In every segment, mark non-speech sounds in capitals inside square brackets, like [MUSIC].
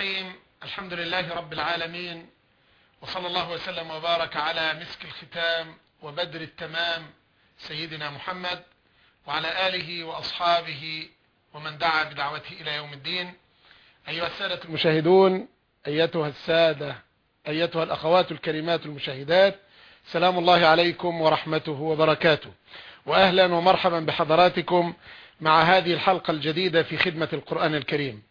الرحيم الحمد لله رب العالمين وصلى الله وسلم وبارك على مسك الختام وبدر التمام سيدنا محمد وعلى آله وأصحابه ومن دعا بدعوته إلى يوم الدين. أيها السادة المشاهدون أيتها السادة أيتها الأخوات الكريمات المشاهدات سلام الله عليكم ورحمته وبركاته. وأهلا ومرحبا بحضراتكم مع هذه الحلقة الجديدة في خدمة القرآن الكريم.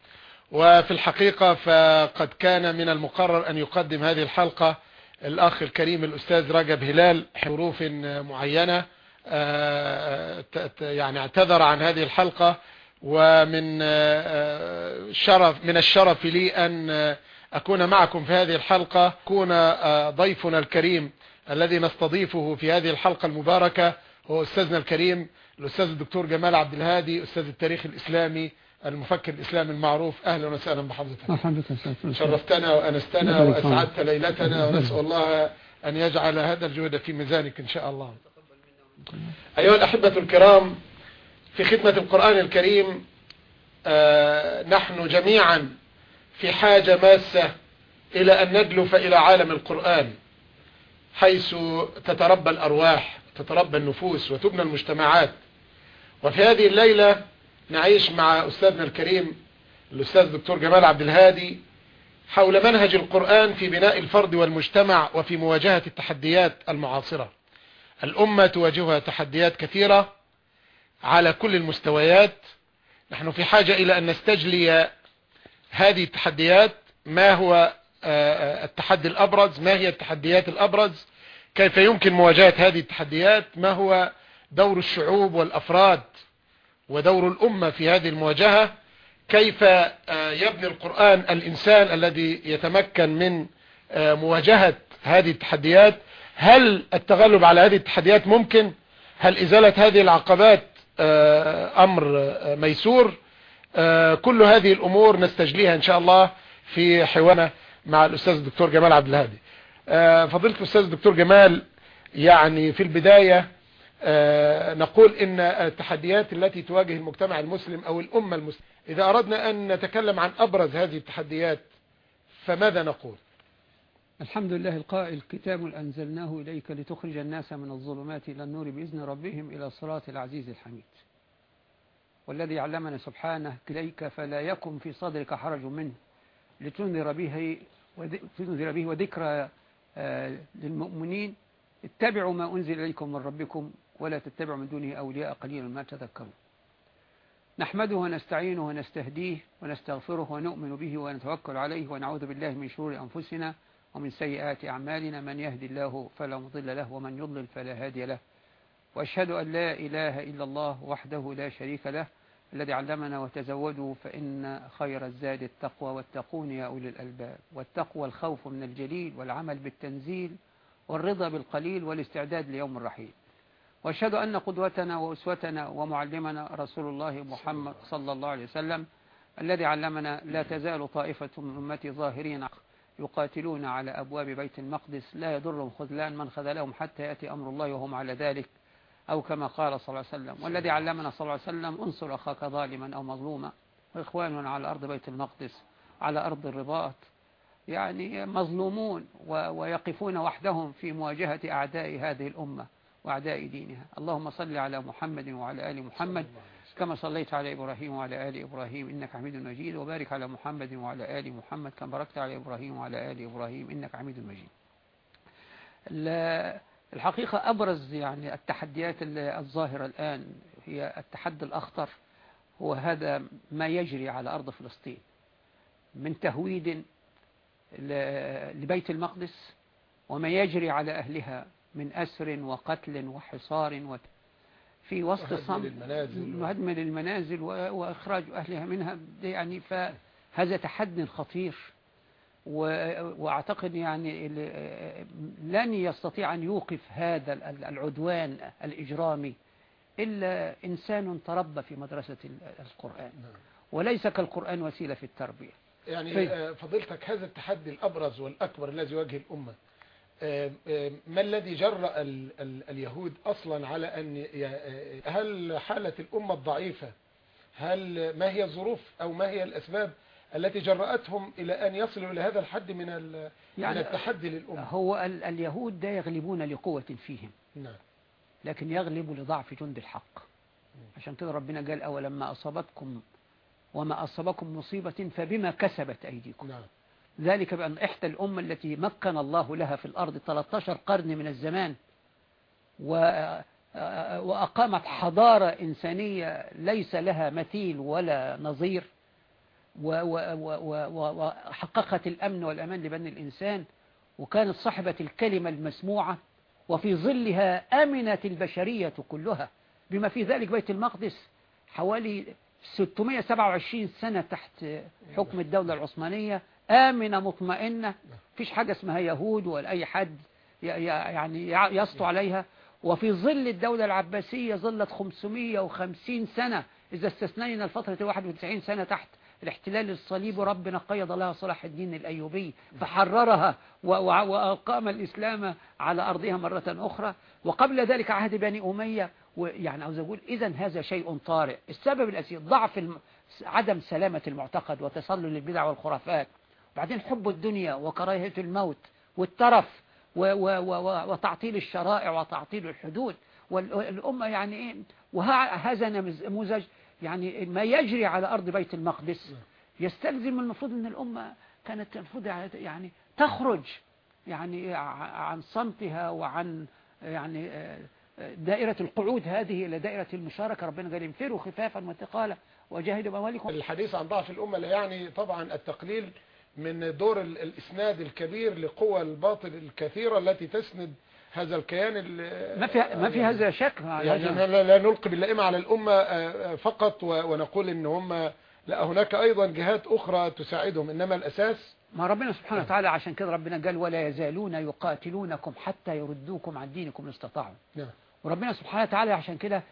وفي الحقيقة فقد كان من المقرر أن يقدم هذه الحلقة الأخ الكريم الأستاذ رجب هلال حروف معينة يعني اعتذر عن هذه الحلقة ومن شرف من الشرف لي أن أكون معكم في هذه الحلقة. كون ضيفنا الكريم الذي نستضيفه في هذه الحلقة المباركة هو أستاذنا الكريم الأستاذ الدكتور جمال عبد الهادي أستاذ التاريخ الإسلامي المفكر الإسلامي المعروف أهلا وسهلا بحضرتك مرحبا شرفتنا وأنستنا وأسعدت ليلتنا ونسأل الله أن يجعل هذا الجهد في ميزانك إن شاء الله. أيها الأحبة الكرام في خدمة القرآن الكريم آه نحن جميعا في حاجة ماسة إلى أن ندلف إلى عالم القرآن حيث تتربى الأرواح تتربى النفوس وتبنى المجتمعات. وفي هذه الليلة نعيش مع أستاذنا الكريم الأستاذ الدكتور جمال عبد الهادي حول منهج القرآن في بناء الفرد والمجتمع وفي مواجهة التحديات المعاصرة. الأمة تواجهها تحديات كثيرة على كل المستويات. نحن في حاجة إلى أن نستجلي هذه التحديات. ما هو التحدي الأبرز؟ ما هي التحديات الأبرز؟ كيف يمكن مواجهة هذه التحديات؟ ما هو دور الشعوب والأفراد ودور الأمة في هذه المواجهة كيف يبني القرآن الإنسان الذي يتمكن من مواجهة هذه التحديات؟ هل التغلب على هذه التحديات ممكن؟ هل إزالة هذه العقبات أمر ميسور؟ كل هذه الأمور نستجليها إن شاء الله في حوارنا مع الأستاذ الدكتور جمال عبد الهادي. فضيلة الأستاذ الدكتور جمال يعني في البداية نقول إن التحديات التي تواجه المجتمع المسلم أو الأمة المسلمة إذا أردنا أن نتكلم عن أبرز هذه التحديات فماذا نقول؟ الحمد لله القائل كتاب أنزلناه إليك لتخرج الناس من الظلمات إلى النور بإذن ربهم إلى صراط العزيز الحميد. والذي علمنا سبحانه إليك فلا يكن في صدرك حرج منه. لتنذر به به وذكرى للمؤمنين اتبعوا ما أنزل إليكم من ربكم ولا تتبعوا من دونه أولياء قليلا ما تذكرون نحمده ونستعينه ونستهديه ونستغفره ونؤمن به ونتوكل عليه ونعوذ بالله من شرور أنفسنا ومن سيئات أعمالنا. من يهدي الله فلا مضل له ومن يضلل فلا هادي له. وأشهد أن لا إله إلا الله وحده لا شريك له. الذي علمنا وتزودوا فإن خير الزاد التقوى. واتقون يا أولي الألباب. والتقوى الخوف من الجليل والعمل بالتنزيل والرضا بالقليل والاستعداد ليوم الرحيل وأشهد أن قدوتنا وأسوتنا ومعلمنا رسول الله محمد صلى الله عليه وسلم الذي علمنا لا تزال طائفة من أمتي ظاهرين يقاتلون على أبواب بيت المقدس لا يضرهم خذلان من خذلهم حتى يأتي أمر الله وهم على ذلك أو كما قال صلى الله عليه وسلم والذي علمنا صلى الله عليه وسلم انصر أخاك ظالما أو مظلوما وإخواننا على أرض بيت المقدس على أرض الرباط يعني مظلومون ويقفون وحدهم في مواجهة أعداء هذه الأمة وأعداء دينها. اللهم صل على محمد وعلى آل محمد كما صليت على إبراهيم وعلى آل إبراهيم إنك حميد مجيد. وبارك على محمد وعلى آل محمد كما باركت على إبراهيم وعلى آل إبراهيم إنك حميد مجيد. الحقيقة أبرز يعني التحديات الظاهرة الآن هي التحدي الأخطر هو هذا ما يجري على أرض فلسطين. من تهويد لبيت المقدس وما يجري على أهلها من أسر وقتل وحصار وت... في وسط صمت هدم للمنازل وإخراج أهلها منها. يعني فهذا تحدي خطير. و... وأعتقد يعني لن يستطيع أن يوقف هذا العدوان الإجرامي إلا إنسان تربى في مدرسة القرآن. وليس كالقرآن وسيلة في التربية. يعني في... فضيلتك هذا التحدي الأبرز والأكبر الذي يواجه الأمة ما الذي جرأ ال ال اليهود أصلا على أن هل حالة الأمة الضعيفة هل ما هي الظروف أو ما هي الأسباب التي جرأتهم إلى أن يصلوا إلى هذا الحد من يعني من التحدي للأمة؟ هو اليهود لا يغلبون لقوة فيهم. نعم. لكن يغلب لضعف جند الحق. عشان كده ربنا قال أولما أصابتكم وما أصابكم مصيبة فبما كسبت أيديكم. نعم. ذلك بأن إحدى الأمة التي مكن الله لها في الأرض 13 قرن من الزمان وأقامت حضارة إنسانية ليس لها مثيل ولا نظير وحققت الأمن والأمان لبني الإنسان وكانت صاحبة الكلمة المسموعة وفي ظلها أمنت البشرية كلها بما في ذلك بيت المقدس حوالي 627 سنة تحت حكم الدولة العثمانية آمنة مطمئنة. فيش حاجة اسمها يهود ولا أي حد يعني يسطو عليها. وفي ظل الدولة العباسية ظلت 550 سنة إذا استثنينا الفترة 91 سنة تحت الاحتلال الصليب ربنا قيض لها صلاح الدين الأيوبي فحررها وأقام الإسلام على أرضها مرة أخرى. وقبل ذلك عهد بني أمية يعني عاوز أقول إذا هذا شيء طارئ. السبب الأساسي ضعف. عدم سلامة المعتقد وتسلل البدع والخرافات. بعدين حب الدنيا وكراهية الموت والترف و... و... و... وتعطيل الشرائع وتعطيل الحدود. والأمة يعني إيه؟ وهذا نموذج يعني ما يجري على أرض بيت المقدس. يستلزم المفروض أن الأمة كانت المفروض يعني تخرج يعني عن صمتها وعن يعني دائرة القعود هذه إلى دائرة المشاركة. ربنا قال انفروا خفافا وثقالا وجاهدوا بأموالكم. الحديث عن ضعف الأمة لا يعني طبعا التقليل من دور الإسناد الكبير لقوى الباطل الكثيرة التي تسند هذا الكيان ما في ما في هذا شك يعني لا, لا نلقي باللائمة على الأمة فقط ونقول إن هم لا هناك أيضا جهات أخرى تساعدهم إنما الأساس ما ربنا سبحانه وتعالى عشان كده ربنا قال ولا يزالون يقاتلونكم حتى يردوكم عن دينكم إن استطاعوا. نعم. وربنا سبحانه وتعالى عشان كده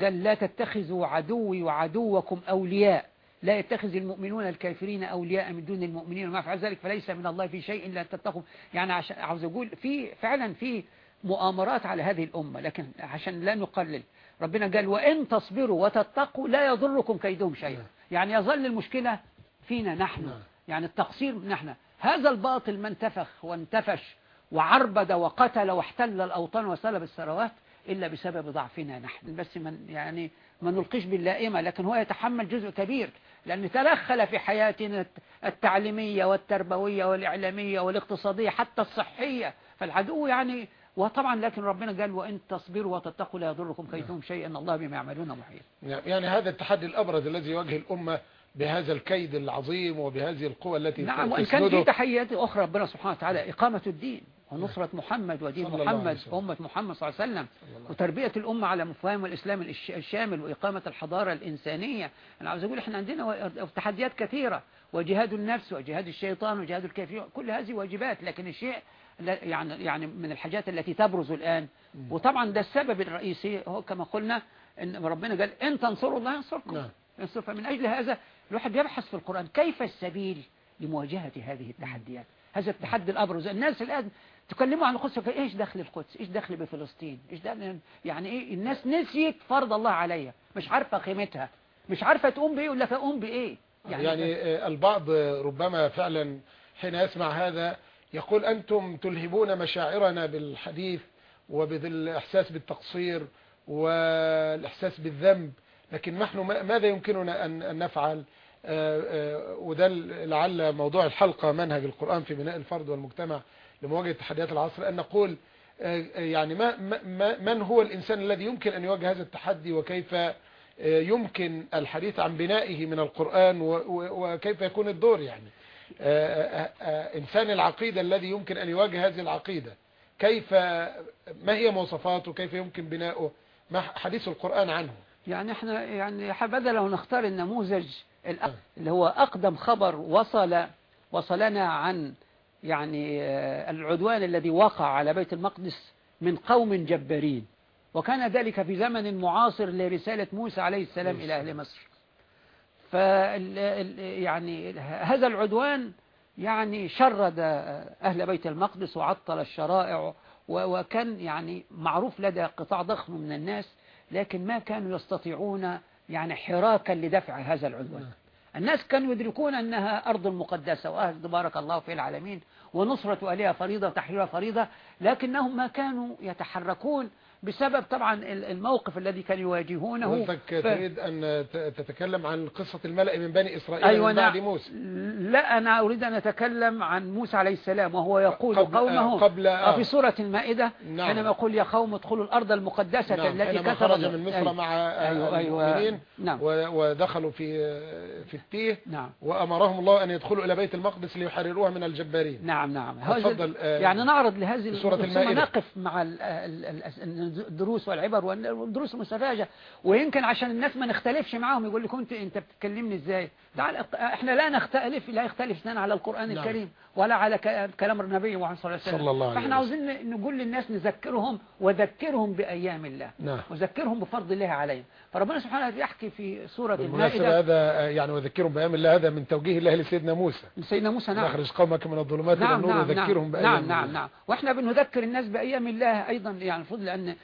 قال لا تتخذوا عدوي وعدوكم أولياء. لا يتخذ المؤمنون الكافرين أولياء من دون المؤمنين وما فعل ذلك فليس من الله في شيء إلا تتقوا. يعني عشان عاوز أقول في فعلا في مؤامرات على هذه الأمة لكن عشان لا نقلل ربنا قال وإن تصبروا وتتقوا لا يضركم كيدهم شيئا. يعني يظل المشكلة فينا نحن. يعني التقصير نحن. هذا الباطل ما انتفخ وانتفش وعربد وقتل واحتل الأوطان وسلب الثروات إلا بسبب ضعفنا نحن. بس من يعني ما نلقيش باللائمة لكن هو يتحمل جزء كبير. لأن تدخل في حياتنا التعليمية والتربوية والإعلامية والاقتصادية حتى الصحية فالعدو يعني وطبعا لكن ربنا قال وإن تصبروا وتتقوا لا يضركم كيدهم شيئا إن الله بما يعملون محيط. نعم، يعني هذا التحدي الأبرز الذي يواجه الأمة بهذا الكيد العظيم وبهذه القوة التي نعم وإن كان في تحيات أخرى ربنا سبحانه وتعالى إقامة الدين. ونصرة محمد ودين محمد وأمة محمد صلى الله عليه وسلم. وتربية الأمة على مفاهيم الإسلام الشامل وإقامة الحضارة الإنسانية. أنا عاوز أقول إحنا عندنا تحديات كثيرة. وجهاد النفس وجهاد الشيطان وجهاد الكافرين. كل هذه واجبات لكن الشيء يعني يعني من الحاجات التي تبرز الآن. وطبعا ده السبب الرئيسي. هو كما قلنا إن ربنا قال إن تنصروا الله ينصركم. نعم. فمن أجل هذا الواحد بيبحث في القرآن كيف السبيل لمواجهة هذه التحديات؟ هذا التحدي الأبرز. الناس الآن تكلموا عن القدس إيش دخل القدس؟ إيش دخل بفلسطين؟ إيش دخل يعني إيه؟ الناس نسيت فرض الله عليها مش عارفة قيمتها. مش عارفة تقوم بإيه ولا تقوم بإيه. يعني, يعني البعض ربما فعلا حين يسمع هذا يقول أنتم تلهبون مشاعرنا بالحديث وبالإحساس بالتقصير والإحساس بالذنب لكن نحن ماذا يمكننا أن نفعل؟ وده لعل موضوع الحلقة منهج القرآن في بناء الفرد والمجتمع. لمواجهة تحديات العصر أن نقول يعني ما من هو الإنسان الذي يمكن أن يواجه هذا التحدي وكيف يمكن الحديث عن بنائه من القرآن وكيف يكون الدور يعني؟ إنسان العقيدة الذي يمكن أن يواجه هذه العقيدة كيف ما هي مواصفاته؟ كيف يمكن بناؤه؟ ما حديث القرآن عنه. يعني إحنا يعني حبذا لو نختار النموذج اللي هو أقدم خبر وصل وصلنا عن يعني العدوان الذي وقع على بيت المقدس من قوم جبارين. وكان ذلك في زمن معاصر لرسالة موسى عليه السلام إلى أهل مصر. ف يعني هذا العدوان يعني شرد أهل بيت المقدس وعطل الشرائع وكان يعني معروف لدى قطاع ضخم من الناس لكن ما كانوا يستطيعون يعني حراكا لدفع هذا العدوان. الناس كانوا يدركون أنها أرض مقدسة وأهل بارك الله في العالمين ونصرة أهلها فريضة وتحريرها فريضة لكنهم ما كانوا يتحركون بسبب طبعا الموقف الذي كانوا يواجهونه. حضرتك ف... تريد أن تتكلم عن قصة الملأ من بني إسرائيل أيوة من بعد موسى. لا أنا أريد أن أتكلم عن موسى عليه السلام وهو يقول قبل قومه قبل آه في سورة المائدة نعم. حينما يقول يا قوم ادخلوا الأرض المقدسة نعم التي كتب خرج من مصر أيوة. مع أيوة أيوة. نعم. ودخلوا في في التيه نعم. وأمرهم الله أن يدخلوا إلى بيت المقدس ليحرروها من الجبارين. نعم نعم. تفضل يعني نعرض لهذه سورة المائدة. نقف مع الدروس والعبر والدروس المستفاجة. ويمكن عشان الناس ما نختلفش معاهم يقول لك انت أنت بتكلمني إزاي؟ تعال إحنا لا نختلف لا يختلف إثنان على القرآن نعم. الكريم ولا على كلام النبي محمد صلى الله عليه وسلم. الله عليه فإحنا عاوزين نقول للناس نذكرهم وذكرهم بأيام الله. نعم. وذكرهم بفضل الله عليهم. فربنا سبحانه وتعالى يحكي في سورة المائدة. هذا يعني وذكرهم بأيام الله هذا من توجيه الله لسيدنا موسى. لسيدنا موسى نعم. نخرج قومك من الظلمات نعم إلى النور نعم وذكرهم نعم بأيام نعم نعم نعم. وإحنا بنذكر الناس بأيام الله أيضا يعني المفروض لأن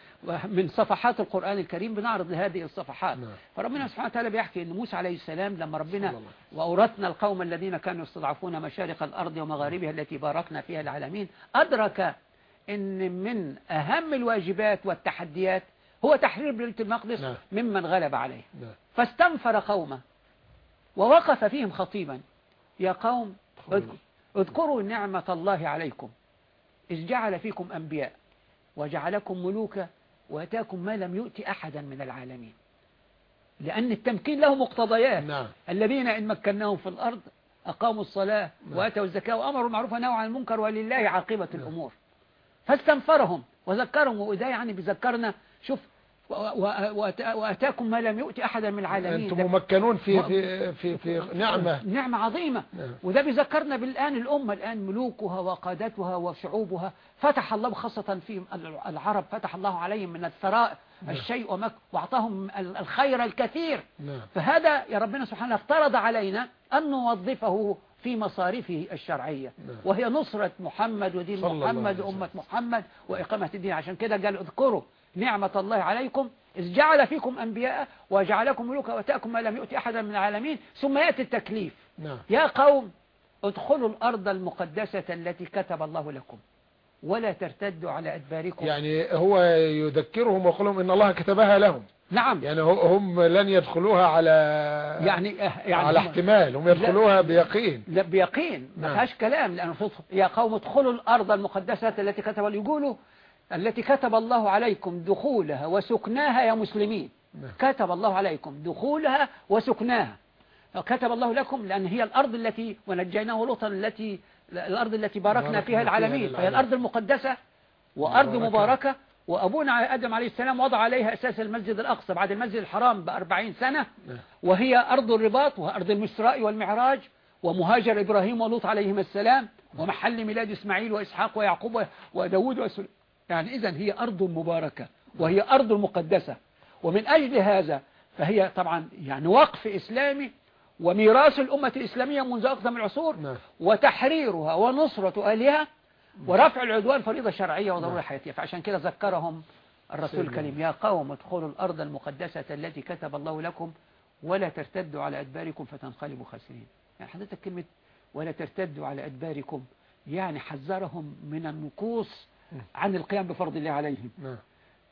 من صفحات القرآن الكريم بنعرض لهذه الصفحات. نعم. فربنا سبحانه وتعالى بيحكي أن موسى عليه السلام لما ربنا وأورثنا القوم الذين كانوا يستضعفون مشارق الأرض ومغاربها التي باركنا فيها العالمين أدرك أن من أهم الواجبات والتحديات هو تحرير بيت المقدس نعم. ممن غلب عليه. نعم. فاستنفر قومه ووقف فيهم خطيبا. يا قوم اذكروا نعمة الله عليكم. إذ جعل فيكم أنبياء وجعلكم ملوكا وأتاكم ما لم يؤت أحدا من العالمين. لأن التمكين له مقتضيات. نعم. الذين إن مكناهم في الأرض أقاموا الصلاة نعم. وآتوا الزكاة وأمروا المعروف ونهوا عن المنكر ولله عاقبة الأمور. فاستنفرهم وذكرهم. وده يعني بيذكرنا شوف وأتاكم ما لم يؤت أحدا من العالمين أنتم ممكنون في في في, في نعمة نعمة عظيمة نعم. وده بيذكرنا بالآن الأمة الآن ملوكها وقادتها وشعوبها فتح الله خاصة في العرب فتح الله عليهم من الثراء نعم. الشيء ومك وأعطاهم الخير الكثير نعم. فهذا يا ربنا سبحانه افترض علينا أن نوظفه في مصارفه الشرعية نعم. وهي نصرة محمد ودين محمد. وأمة محمد وإقامة الدين عشان كده قال اذكروا نعمة الله عليكم إذ جعل فيكم أنبياء وجعلكم ملوكا وتأكم ما لم يؤتي أحدا من العالمين ثم يأتي التكليف. نعم. يا قوم ادخلوا الأرض المقدسة التي كتب الله لكم ولا ترتدوا على أدباركم. يعني هو يذكرهم ويقول لهم إن الله كتبها لهم. نعم. يعني هم لن يدخلوها على يعني يعني على احتمال هم يدخلوها بيقين. لا بيقين. ما نعم. فيهاش كلام. لأنه يا قوم ادخلوا الأرض المقدسة التي كتب يقولوا التي كتب الله عليكم دخولها وسكناها يا مسلمين نعم. كتب الله عليكم دخولها وسكناها كتب الله لكم لأن هي الأرض التي ونجيناه لوطا التي الأرض التي باركنا فيها العالمين فهي. الأرض المقدسة وأرض مباركة. وأبونا آدم عليه السلام وضع عليها أساس المسجد الأقصى بعد المسجد الحرام بأربعين سنة نعم. وهي أرض الرباط وأرض المسراء والمعراج ومهاجر إبراهيم ولوط عليهما السلام ومحل ميلاد إسماعيل وإسحاق ويعقوب وداود وسليمان يعني إذا هي أرض مباركة وهي أرض مقدسة ومن أجل هذا فهي طبعا يعني وقف إسلامي وميراث الأمة الإسلامية منذ أقدم العصور نعم. وتحريرها ونصرة أهلها ورفع العدوان فريضة شرعية وضرورة نعم. حياتية فعشان كده ذكرهم الرسول. الكريم يا قوم ادخلوا الأرض المقدسة التي كتب الله لكم ولا ترتدوا على أدباركم فتنقلبوا خاسرين يعني حضرتك كلمة ولا ترتدوا على أدباركم يعني حذرهم من النقوص عن القيام بفرض الله عليهم نعم.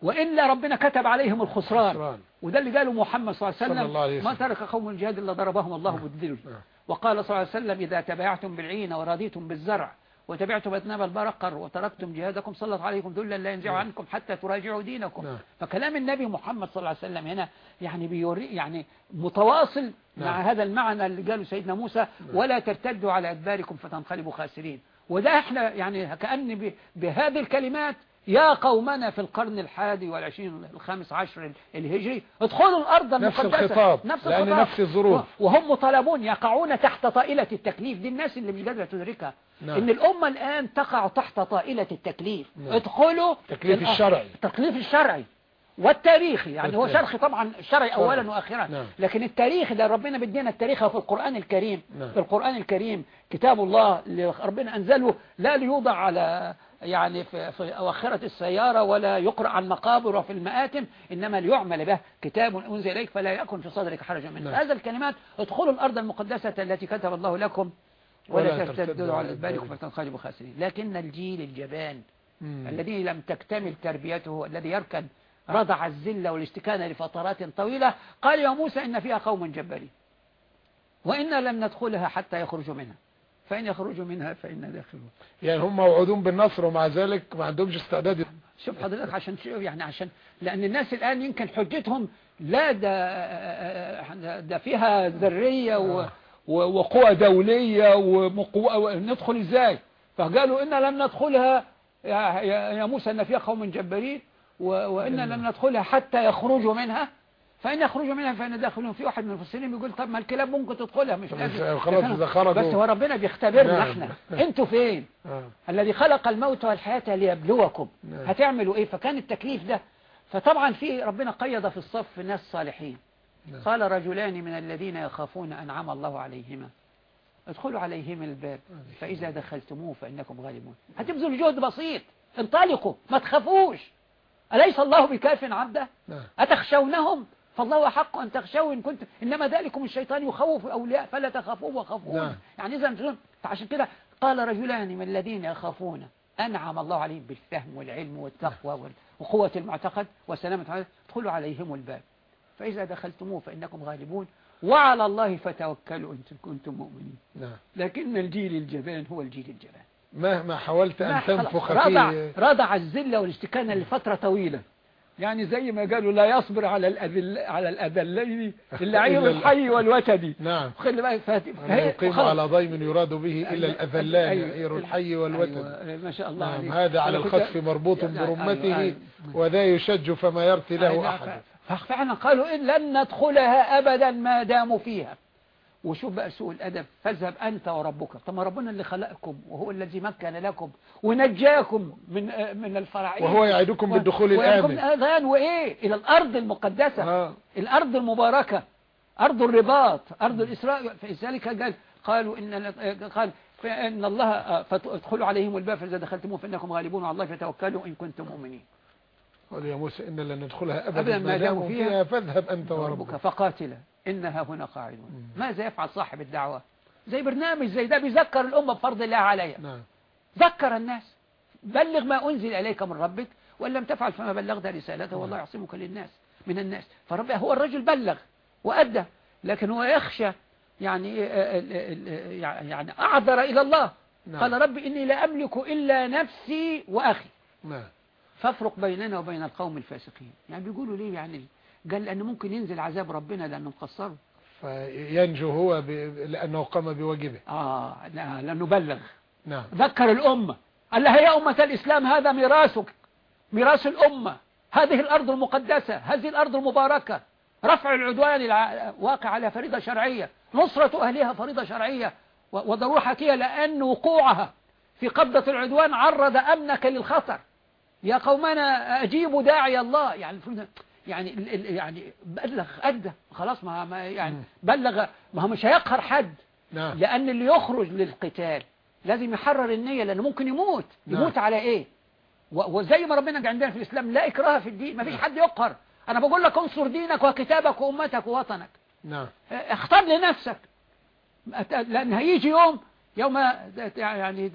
وإلا ربنا كتب عليهم الخسران خسران. وده اللي قاله محمد صلى الله عليه وسلم الله ما. ترك قوم الجهاد إلا ضربهم الله نعم. بالذل نعم. وقال صلى الله عليه وسلم إذا تبايعتم بالعين ورضيتم بالزرع وتبعتم أذناب البرقر وتركتم جهادكم سلط عليكم ذلا لا ينزع. عنكم حتى تراجعوا دينكم. فكلام النبي محمد صلى الله عليه وسلم هنا يعني بيوري يعني متواصل مع. هذا المعنى اللي قاله سيدنا موسى ولا ترتدوا على أدباركم فتنقلبوا خاسرين وده إحنا يعني كأن بهذه الكلمات يا قومنا في القرن الحادي والعشرين الخامس عشر الهجري ادخلوا الأرض نفس المقدسة الخطاب نفس لأن الخطاب. نفس الظروف. وهم مطالبون يقعون تحت طائلة التكليف. دي الناس اللي مش قادرة تدركها. نعم. إن الأمة الآن تقع تحت طائلة التكليف. نعم. ادخلوا التكليف الشرعي. التكليف الشرعي. والتاريخي يعني هو. شرخي طبعا الشرعي أولا شرعي. وآخرا نعم. لكن التاريخ ده ربنا بدينا التاريخ في القرآن الكريم نعم. في القرآن الكريم كتاب الله اللي ربنا أنزله لا ليوضع على يعني في, في أواخرة السيارة ولا يقرأ عن مقابر وفي المآتم إنما ليعمل به كتاب أنزل إليك فلا يكن في صدرك حرج منه نعم. هذا الكلمات ادخلوا الأرض المقدسة التي كتب الله لكم ولا ترتدوا على البارك فتنقلبوا خاسرين لكن الجيل الجبان. الذي لم تكتمل تربيته الذي يركن رضع الزلة والاستكانة لفترات طويلة قال يا موسى إن فيها قوم جبارين وإنا لم ندخلها حتى يخرجوا منها. فإن يخرجوا منها فإنا داخلون يعني هم موعودون بالنصر ومع ذلك ما عندهمش استعداد. شوف حضرتك عشان يعني؟ عشان لأن الناس الآن يمكن حجتهم لا ده ده فيها ذرية آه. وقوى دولية وندخل إزاي؟ فقالوا إن لم ندخلها يا موسى إن فيها قوم جبارين. وإن لم ندخلها حتى يخرجوا منها. فإن يخرجوا منها فإن داخلون في واحد من المفسرين بيقول طب ما الكلاب ممكن تدخلها مش لازم. خلاص بس هو ربنا بيختبرنا نعم. إحنا. أنتوا فين؟ آه. الذي خلق الموت والحياة ليبلوكم. نعم. هتعملوا إيه؟ فكان التكليف ده. فطبعا في ربنا قيد في الصف ناس صالحين نعم. قال رجلان من الذين يخافون أنعم الله عليهما. ادخلوا عليهم الباب. فإذا دخلتموه فإنكم غالبون. هتبذلوا جهد بسيط. انطلقوا. ما تخافوش. أليس الله بكاف عبده؟ نعم. أتخشونهم؟ فالله حق أن تخشوا إن كنت إنما ذلكم الشيطان يخوف أولياء فلا تخافوه وخافون نعم. يعني إذا فعشان كده قال رجلان من الذين يخافون. أنعم الله عليهم بالفهم والعلم والتقوى وقوة المعتقد وسلامة ادخلوا عليهم الباب. فإذا دخلتموه فإنكم غالبون. وعلى الله فتوكلوا إن كنتم مؤمنين. نعم. لكن الجيل الجبان هو الجيل الجبان. مهما حاولت أن تنفخ رضع, فيه رضع الزلة والاستكانة لفترة طويلة. يعني زي ما قالوا لا يصبر على الأذل على الأذلين [LAUGHS] إلا عير الحي والوتد. نعم. خلي بقى يقيم على ضيم يراد به إلا أيوة. الأذلان أيوة. عير الحي والوتد. أيوة. ما شاء الله نعم هذا على الخطف مربوط برمته أيوة. وذا يشج فما يرثي له أحد. ففعلا قالوا إن لن ندخلها أبدا ما داموا فيها. وشوف بقى سوء الأدب فاذهب أنت وربك. طب ما ربنا اللي خلقكم وهو الذي مكن لكم ونجاكم من من الفرعين وهو يعدكم بالدخول الآمن. الآذان وإيه؟ إلى الأرض المقدسة. آه. الأرض المباركة أرض الرباط أرض الإسراء. فلذلك قال قالوا إن قال فإن الله فادخلوا عليهم الباب فإذا دخلتموه فإنكم غالبون على الله فتوكلوا إن كنتم مؤمنين. قال يا موسى إن لن ندخلها أبدا ما داموا فيها. فاذهب أنت وربك. فقاتلا. إنها هنا قاعدون. ماذا يفعل صاحب الدعوة؟ زي برنامج زي ده بيذكر الأمة بفرض الله عليها. نعم. ذكر الناس. بلغ ما أنزل إليك من ربك وإن لم تفعل فما بلغت رسالته والله نعم. يعصمك للناس من الناس. فرب هو الرجل بلغ وأدى لكن هو يخشى يعني آه، آه، آه، يعني أعذر إلى الله. نعم. قال رب إني لا أملك إلا نفسي وأخي. نعم. فافرق بيننا وبين القوم الفاسقين. يعني بيقولوا ليه يعني قال لأنه ممكن ينزل عذاب ربنا لأنه مقصر. فينجو هو ب... لأنه قام بواجبه آه لأنه بلغ. نعم. ذكر الأمة. قال لها يا أمة الإسلام هذا ميراثك. ميراث الأمة. هذه الأرض المقدسة. هذه الأرض المباركة. رفع العدوان واقع على فريضة شرعية. نصرة أهلها فريضة شرعية. وضرورة حكية لأن وقوعها. في قبضة العدوان عرض أمنك للخطر. يا قومنا أجيبوا داعي الله. يعني يعني يعني بلغ أدى خلاص ما, ما يعني بلغ ما هو مش هيقهر حد نعم. لأن اللي يخرج للقتال لازم يحرر النية لأنه ممكن يموت نعم. يموت على إيه وزي ما ربنا عندنا في الإسلام لا إكراه في الدين ما فيش نعم. حد يقهر أنا بقول لك انصر دينك وكتابك وأمتك ووطنك نعم. اختار لنفسك لأن هيجي يوم يوم يعني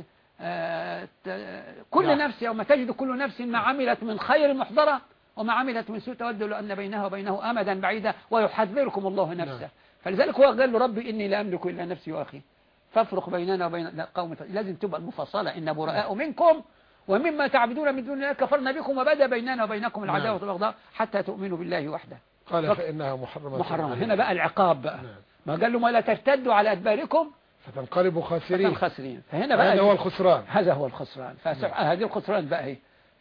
كل نعم. نفس يوم تجد كل نفس ما عملت من خير محضرة وما عملت من سوء تود لو أن بينها وبينه أمدا بعيدا ويحذركم الله نفسه. نعم. فلذلك هو قال له ربي إني لا أملك إلا نفسي وأخي. فافرق بيننا وبين قوم لازم تبقى المفصلة. إن براء منكم ومما تعبدون من دون الله كفرنا بكم وبدا بيننا وبينكم العداوة نعم. والبغضاء حتى تؤمنوا بالله وحده. قال فإنها محرمة. محرمة. هنا بقى العقاب بقى. نعم. ما قال له ما لا ترتدوا على أدباركم؟ فتنقلبوا خاسرين. خاسرين فهنا بقى هذا هو الخسران. هذا هو الخسران. فهذه الخسران بقى هي.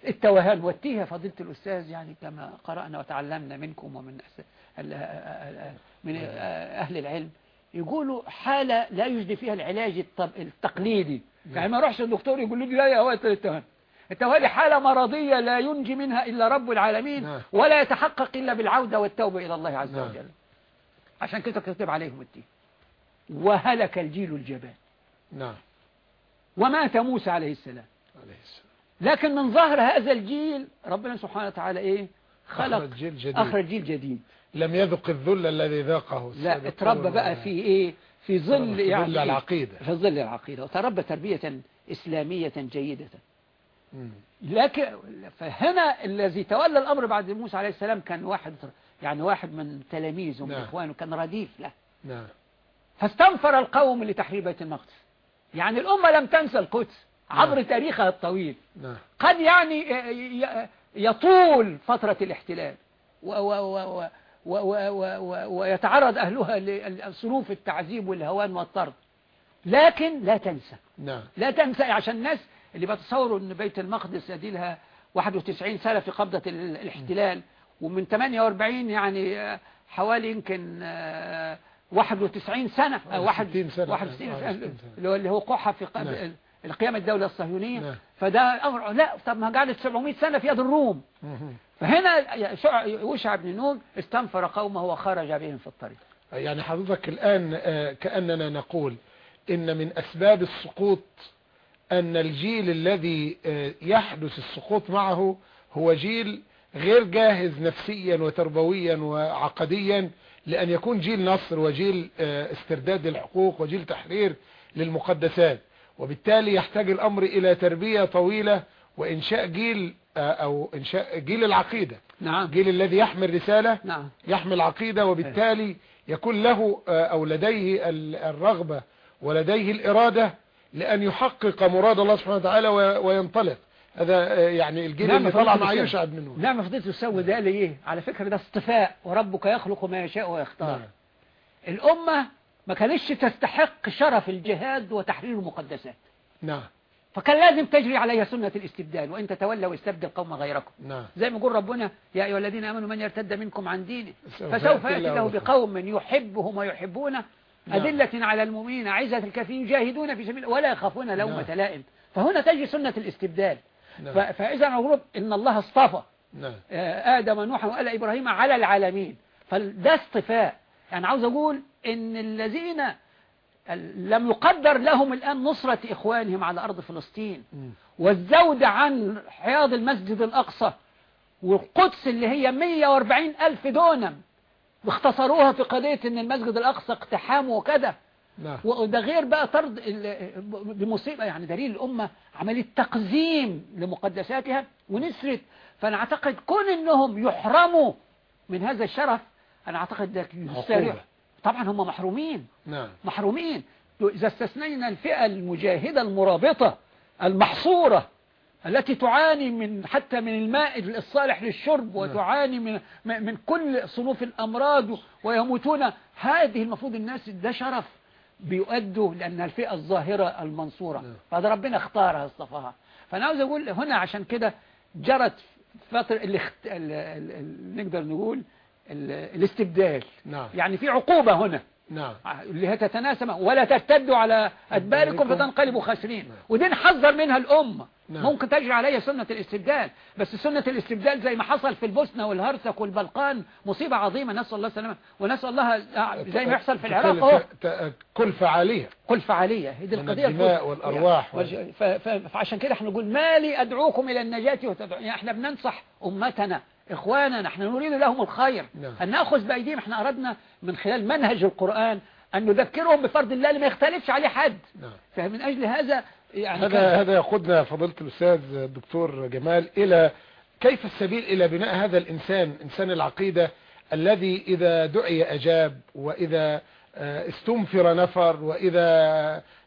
التوهان والتيه فضيلة الأستاذ يعني كما قرأنا وتعلمنا منكم ومن من أهل العلم يقولوا حالة لا يجدي فيها العلاج التقليدي. يعني ما يروحش الدكتور يقول له لا يا هو التوهان. التوهان حالة مرضية لا ينجي منها إلا رب العالمين نعم. ولا يتحقق إلا بالعودة والتوبة إلى الله عز نعم. وجل. عشان كده كتب عليهم التيه. وهلك الجيل الجبان. نعم. ومات موسى عليه السلام. عليه السلام. لكن من ظهر هذا الجيل ربنا سبحانه وتعالى إيه؟ خلق أخرج جيل جديد. أخرج جيل جديد. لم يذق الذل الذي ذاقه. لا اتربى بقى في إيه؟ في ظل في يعني ظل إيه؟ العقيدة. في ظل العقيدة. وتربى تربية إسلامية جيدة. لكن فهنا الذي تولى الأمر بعد موسى عليه السلام كان واحد يعني واحد من تلاميذه من نعم. إخوانه كان رديف له. نعم. فاستنفر القوم لتحرير بيت المقدس. يعني الأمة لم تنسى القدس. عبر تاريخها الطويل. نعم. قد يعني آه، يطول فترة الاحتلال. ويتعرض أهلها لصروف التعذيب والهوان والطرد. لكن لا تنسى. نعم. لا تنسى عشان الناس اللي بتصوروا إن بيت المقدس دي لها 91 سنة في قبضة الاحتلال. ومن 48 يعني آه، حوالي يمكن آه، 91 سنة 61 سنة, 61 سنة اللي هو قحة في قبل القيام الدولة الصهيونية نعم. فده أمر لا طب ما قعدت 700 سنة في يد الروم. فهنا يوشع بن نون استنفر قومه وخرج بهم في الطريق يعني حضرتك الآن آه، كأننا نقول إن من أسباب السقوط أن الجيل الذي آه، يحدث السقوط معه هو جيل غير جاهز نفسيا وتربويا وعقديا لأن يكون جيل نصر وجيل آه، استرداد الحقوق وجيل تحرير للمقدسات وبالتالي يحتاج الأمر إلى تربية طويلة وإنشاء جيل آه، أو إنشاء جيل العقيدة. نعم. الجيل الذي يحمل رسالة نعم. يحمل عقيدة وبالتالي يكون له آه، أو لديه ال- الرغبة ولديه الإرادة لأن يحقق مراد الله سبحانه وتعالى وينطلق. هذا آه، يعني الجيل نعم، اللي طلع مع. يوشع بن نون. نعم فضيلة السوي ده ليه على فكرة ده اصطفاء وربك يخلق ما يشاء ويختار. نعم. الأمة ما كانتش تستحق شرف الجهاد وتحرير المقدسات. نعم. فكان لازم تجري عليها سنة الاستبدال وإن تتولوا استبدل قوم غيركم. نعم. زي ما يقول ربنا يا أيها الذين آمنوا من يرتد منكم عن دينه سوف فسوف يأتي له بقوم. يحبهم ويحبونه. نعم. أذلة على المؤمنين عزة الكافرين يجاهدون في سبيل ولا يخافون لومة نعم. لائم. فهنا تجري سنة الاستبدال. نعم. فإذا نقول إن الله اصطفى. نعم. آه، آدم ونوح وآل إبراهيم على العالمين. فده اصطفاء يعني عاوز أقول إن الذين ال- لم يقدر لهم الآن نصرة إخوانهم على أرض فلسطين. والزود عن حياض المسجد الأقصى والقدس اللي هي 140 ألف دونم واختصروها في قضية إن المسجد الأقصى اقتحامه وكذا وده غير بقى طرد بمصيبة يعني دليل الأمة عملية تقزيم لمقدساتها ونسرت فأنا أعتقد كون أنهم يحرموا من هذا الشرف أنا أعتقد ده عقوبة. طبعا هم محرومين. نعم. محرومين. إذا استثنينا الفئة المجاهدة المرابطة المحصورة التي تعاني من حتى من الماء الصالح للشرب وتعاني من من كل صنوف الأمراض ويموتون. هذه المفروض الناس ده شرف بيؤدوا لأن الفئة الظاهرة المنصورة. نعم. فهذا ربنا اختارها اصطفاها فأنا عاوز أقول هنا عشان كده جرت فترة الاخت... ال... ال... ال... نقدر نقول. الاستبدال. نعم. يعني في عقوبة هنا. نعم. اللي هي تتناسب ولا ترتدوا على أدباركم. فتنقلبوا خاسرين. ودي نحذر منها الأمة. نعم. ممكن تجري عليها سنة الاستبدال. بس سنة الاستبدال زي ما حصل في البوسنة والهرسك والبلقان مصيبة عظيمة. نسأل الله السلامة. ونسأل الله زي ما يحصل في العراق. اهو كلفة عالية كل فعالية. هذه القضية الدماء والأرواح ف- ف- فعشان كده إحنا نقول ما لي أدعوكم إلى النجاة وتدعو. يعني إحنا بننصح أمتنا إخواننا نحن نريد لهم الخير. نعم. أن نأخذ بأيديهم. إحنا أردنا من خلال منهج القرآن أن نذكرهم بفرض الله اللي ما يختلفش عليه حد. نعم. فمن أجل هذا يعني هذا هذا يقودنا فضيلة الأستاذ الدكتور جمال إلى كيف السبيل إلى بناء هذا الإنسان إنسان العقيدة الذي إذا دعي أجاب وإذا آه، استنفر نفر وإذا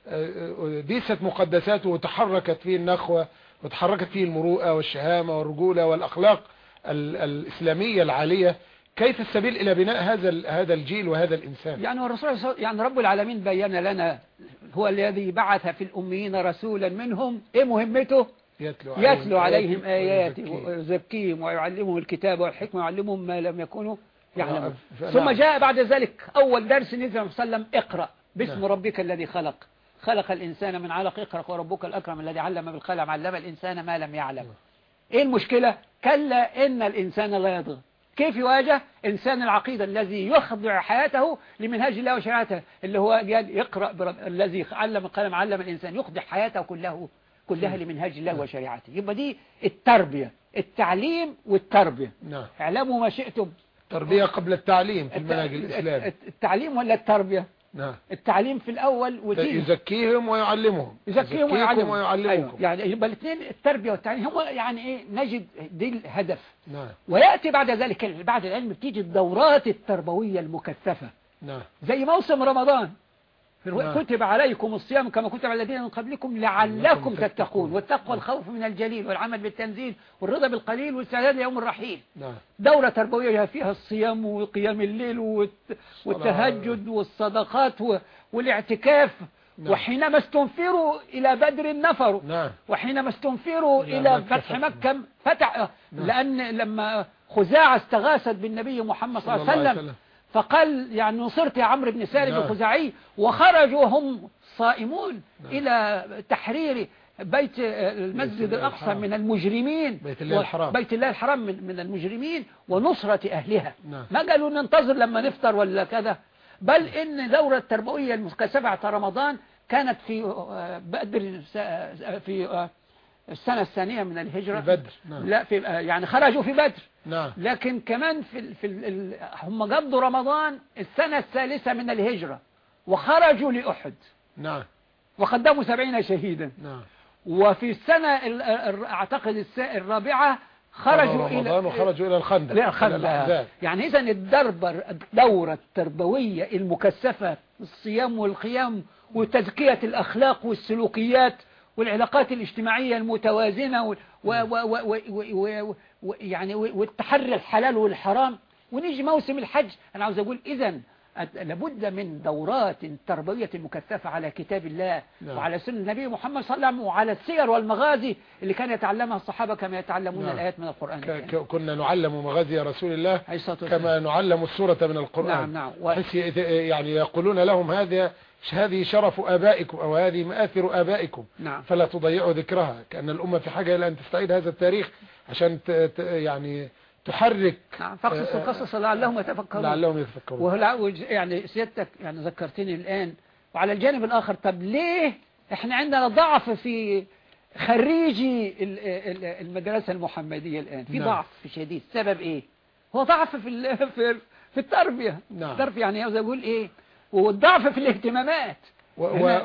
آه، ديست مقدساته وتحركت فيه النخوة وتحركت فيه المروءة والشهامة والرجولة والأخلاق. ال- الإسلامية العالية كيف السبيل إلى بناء هذا هذا الجيل وهذا الإنسان؟ يعني والرسول صلى- يعني رب العالمين بين لنا هو الذي بعث في الأميين رسولا منهم إيه مهمته؟ يتلو يتلو عليهم آياته ويزكيهم. ويعلمهم الكتاب والحكمة ويعلمهم ما لم يكونوا يعلمون. نعم. ثم جاء بعد ذلك أول درس نزل صلى الله عليه وسلم اقرأ باسم نعم. ربك الذي خلق. خلق الإنسان من علق اقرأ وربك الأكرم الذي علم بالقلم علم الإنسان ما لم يعلم. إيه المشكلة؟ كلا إن الإنسان لا يضغى كيف يواجه؟ إنسان العقيدة الذي يخضع حياته لمنهاج الله وشريعته اللي هو قال يقرأ برب الذي علم القلم علم الإنسان يخضع حياته كله كلها لمنهاج الله وشريعته. يبقى دي التربية التعليم والتربية. نعم. اعلموا ما شئتم. تربية قبل التعليم في المنهج الإسلامي الت- التعليم ولا التربية؟ نعم. التعليم في الأول وتيجي يزكيهم ويعلمهم. يزكيهم ويعلمهم. ويعلمكم. أيوة. يعني يبقى الاثنين التربية والتعليم هو يعني إيه نجد دي الهدف. نعم. ويأتي بعد ذلك بعد العلم بتيجي الدورات التربوية المكثفة. نعم. زي موسم رمضان. كتب عليكم الصيام كما كتب على الذين من قبلكم لعلكم تتقون. والتقوى الخوف من الجليل والعمل بالتنزيل والرضا بالقليل والاستعداد ليوم الرحيل. نعم. دورة تربوية فيها الصيام وقيام الليل والت- والتهجد والصدقات والاعتكاف. نعم. وحينما استنفروا إلى بدر نفروا. نعم. وحينما استنفروا إلى فتح. مكة فتح نعم. لأن لما خزاعة استغاثت بالنبي محمد صلى الله عليه وسلم. فقال يعني نصرت يا عمرو بن سالم نعم. الخزاعي وخرجوا هم صائمون نعم. إلى تحرير بيت المسجد الأقصى. من المجرمين بيت الله الحرام. بيت الله الحرام من, من المجرمين ونصرة أهلها نعم. ما قالوا ننتظر لما نفطر ولا كذا بل إن دورة التربوية بتاع رمضان كانت في آه، بدر آه، في آه، السنة الثانية من الهجرة. في بدر نعم. لا في آه، يعني خرجوا في بدر. نعم. لكن كمان في في ال هم قضوا رمضان السنة الثالثة من الهجرة وخرجوا لأحد. نعم. وقدموا سبعين شهيدا. نعم. وفي السنة ال- ال- أعتقد الس- الرابعة خرجوا إلى وخرجوا إلى الخندق إلى الأحزاب. يعني إذا الدربة الدورة التربوية المكثفة الصيام والقيام وتزكية الأخلاق والسلوكيات والعلاقات الاجتماعية المتوازنة و و و و و و و يعني و- والتحري الحلال والحرام ونيجي موسم الحج أنا عاوز أقول إذا لابد من دورات تربوية مكثفة على كتاب الله نعم. وعلى سنة النبي محمد صلى الله عليه وسلم وعلى السير والمغازي اللي كان يتعلمها الصحابة كما يتعلمون نعم. الآيات من القرآن ك- كنا نعلم مغازي رسول الله. كما نعلم السورة من القرآن نعم نعم و... يعني يقولون لهم هذا هذه شرف آبائكم أو هذه مآثر آبائكم. نعم. فلا تضيعوا ذكرها كأن الأمة في حاجة إلى أن تستعيد هذا التاريخ عشان ت- ت- يعني تحرك. نعم فاقصص آه، القصص لعلهم يتفكرون. لعلهم يتفكرون. وهلا وج- يعني سيادتك يعني ذكرتني الآن. وعلى الجانب الآخر طب ليه إحنا عندنا ضعف في خريجي ال- ال- المدرسة المحمدية الآن؟ في نعم. ضعف شديد. سبب إيه؟ هو ضعف في في التربية. نعم. التربية يعني عاوز أقول إيه؟ والضعف في الاهتمامات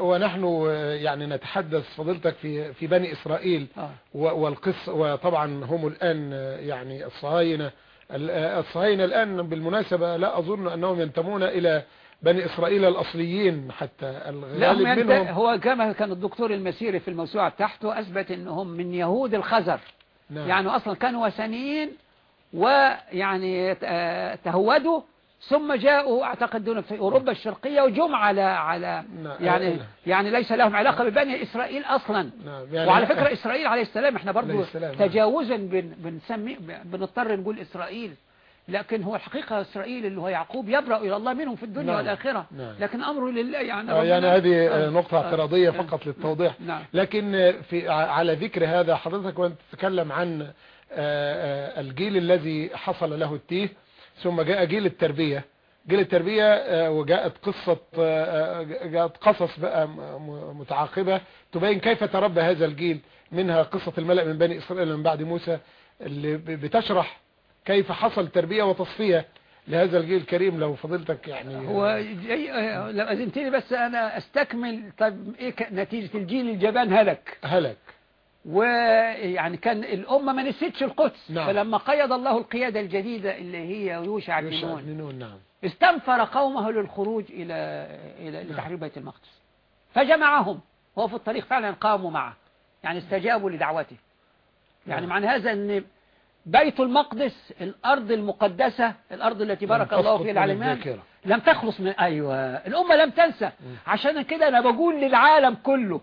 ونحن آه، يعني نتحدث فضيلتك في في بني إسرائيل آه. والقص وطبعا هم الآن آه، يعني الصهاينة ال- آه، الصهاينة الآن بالمناسبة لا أظن أنهم ينتمون إلى بني إسرائيل الأصليين حتى لا الغالب ينت... منهم هو كما كان الدكتور المسيري في الموسوعة بتاعته أثبت أنهم من يهود الخزر نعم. يعني أصلا كانوا وثنيين ويعني تهودوا ثم جاءوا أعتقد في أوروبا الشرقية وجم على على نعم. يعني. يعني ليس لهم علاقة ببني إسرائيل أصلا نعم. يعني وعلى فكرة إسرائيل عليه السلام إحنا برضو نعم. تجاوزا بن بنسمي بنضطر نقول إسرائيل لكن هو الحقيقة إسرائيل اللي هو يعقوب يبرأ إلى الله منهم في الدنيا نعم. والآخرة نعم. لكن أمره لله يعني آه، يعني هذه آه. نقطة آه. اعتراضية آه. فقط للتوضيح نعم لكن في على ذكر هذا حضرتك وأنت تتكلم عن الجيل الذي حصل له التيه ثم جاء جيل التربية. جيل التربية آه، وجاءت قصة آه، آه، جاءت قصص بقى متعاقبة تبين كيف تربى هذا الجيل. منها قصة الملأ من بني إسرائيل من بعد موسى اللي بتشرح كيف حصل تربية وتصفية لهذا الجيل الكريم. لو فضلتك يعني هو لو أذنتني بس أنا أستكمل. طب إيه نتيجة الجيل الجبان هلك. هلك. ويعني كان الأمة ما نسيتش القدس. نعم. فلما قيد الله القيادة الجديدة اللي هي يوشع بن نون. نعم. استنفر قومه للخروج إلى إلى لتحرير بيت المقدس. فجمعهم. وهو في الطريق فعلا قاموا معه. يعني استجابوا لدعوته. يعني نعم. معنى هذا أن بيت المقدس الأرض المقدسة الأرض التي بارك لم الله فيها العالمين. لم تخلص من أيوة. الأمة لم تنسى. عشان كده أنا بقول للعالم كله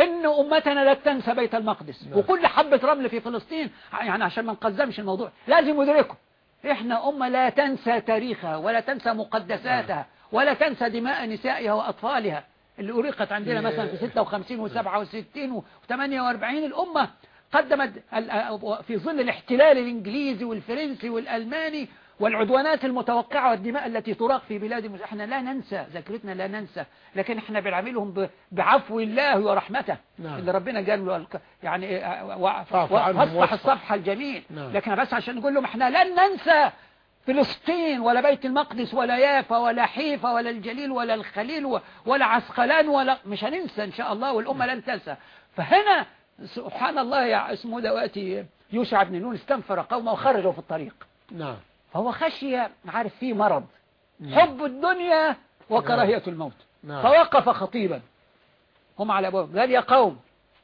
إن أمتنا لا تنسى بيت المقدس. نعم. وكل حبة رمل في فلسطين يعني عشان ما نقزمش الموضوع لازم يدركوا إحنا أمة لا تنسى تاريخها ولا تنسى مقدساتها ولا تنسى دماء نسائها وأطفالها. اللي أريقت عندنا مثلا في 56 و67 و48 الأمة قدمت في ظل الاحتلال الإنجليزي والفرنسي والألماني والعدوانات المتوقعة والدماء التي تراق في بلاد إحنا لا ننسى ذاكرتنا لا ننسى لكن إحنا بنعاملهم بعفو الله ورحمته. نعم. اللي ربنا قال له يعني فاصفح الصفح الجميل. نعم. لكن بس عشان نقول لهم إحنا لن ننسى فلسطين ولا بيت المقدس ولا يافا ولا حيفا ولا الجليل ولا الخليل ولا عسقلان ولا مش هننسى إن شاء الله والأمة لن تنسى. فهنا سبحان الله يا اسمه دلوقتي يوشع بن نون استنفر قومه وخرجوا في الطريق. نعم. فهو خشي عارف فيه مرض. حب الدنيا وكراهية الموت. نعم. فوقف خطيبا. هم على أبواب قال يا قوم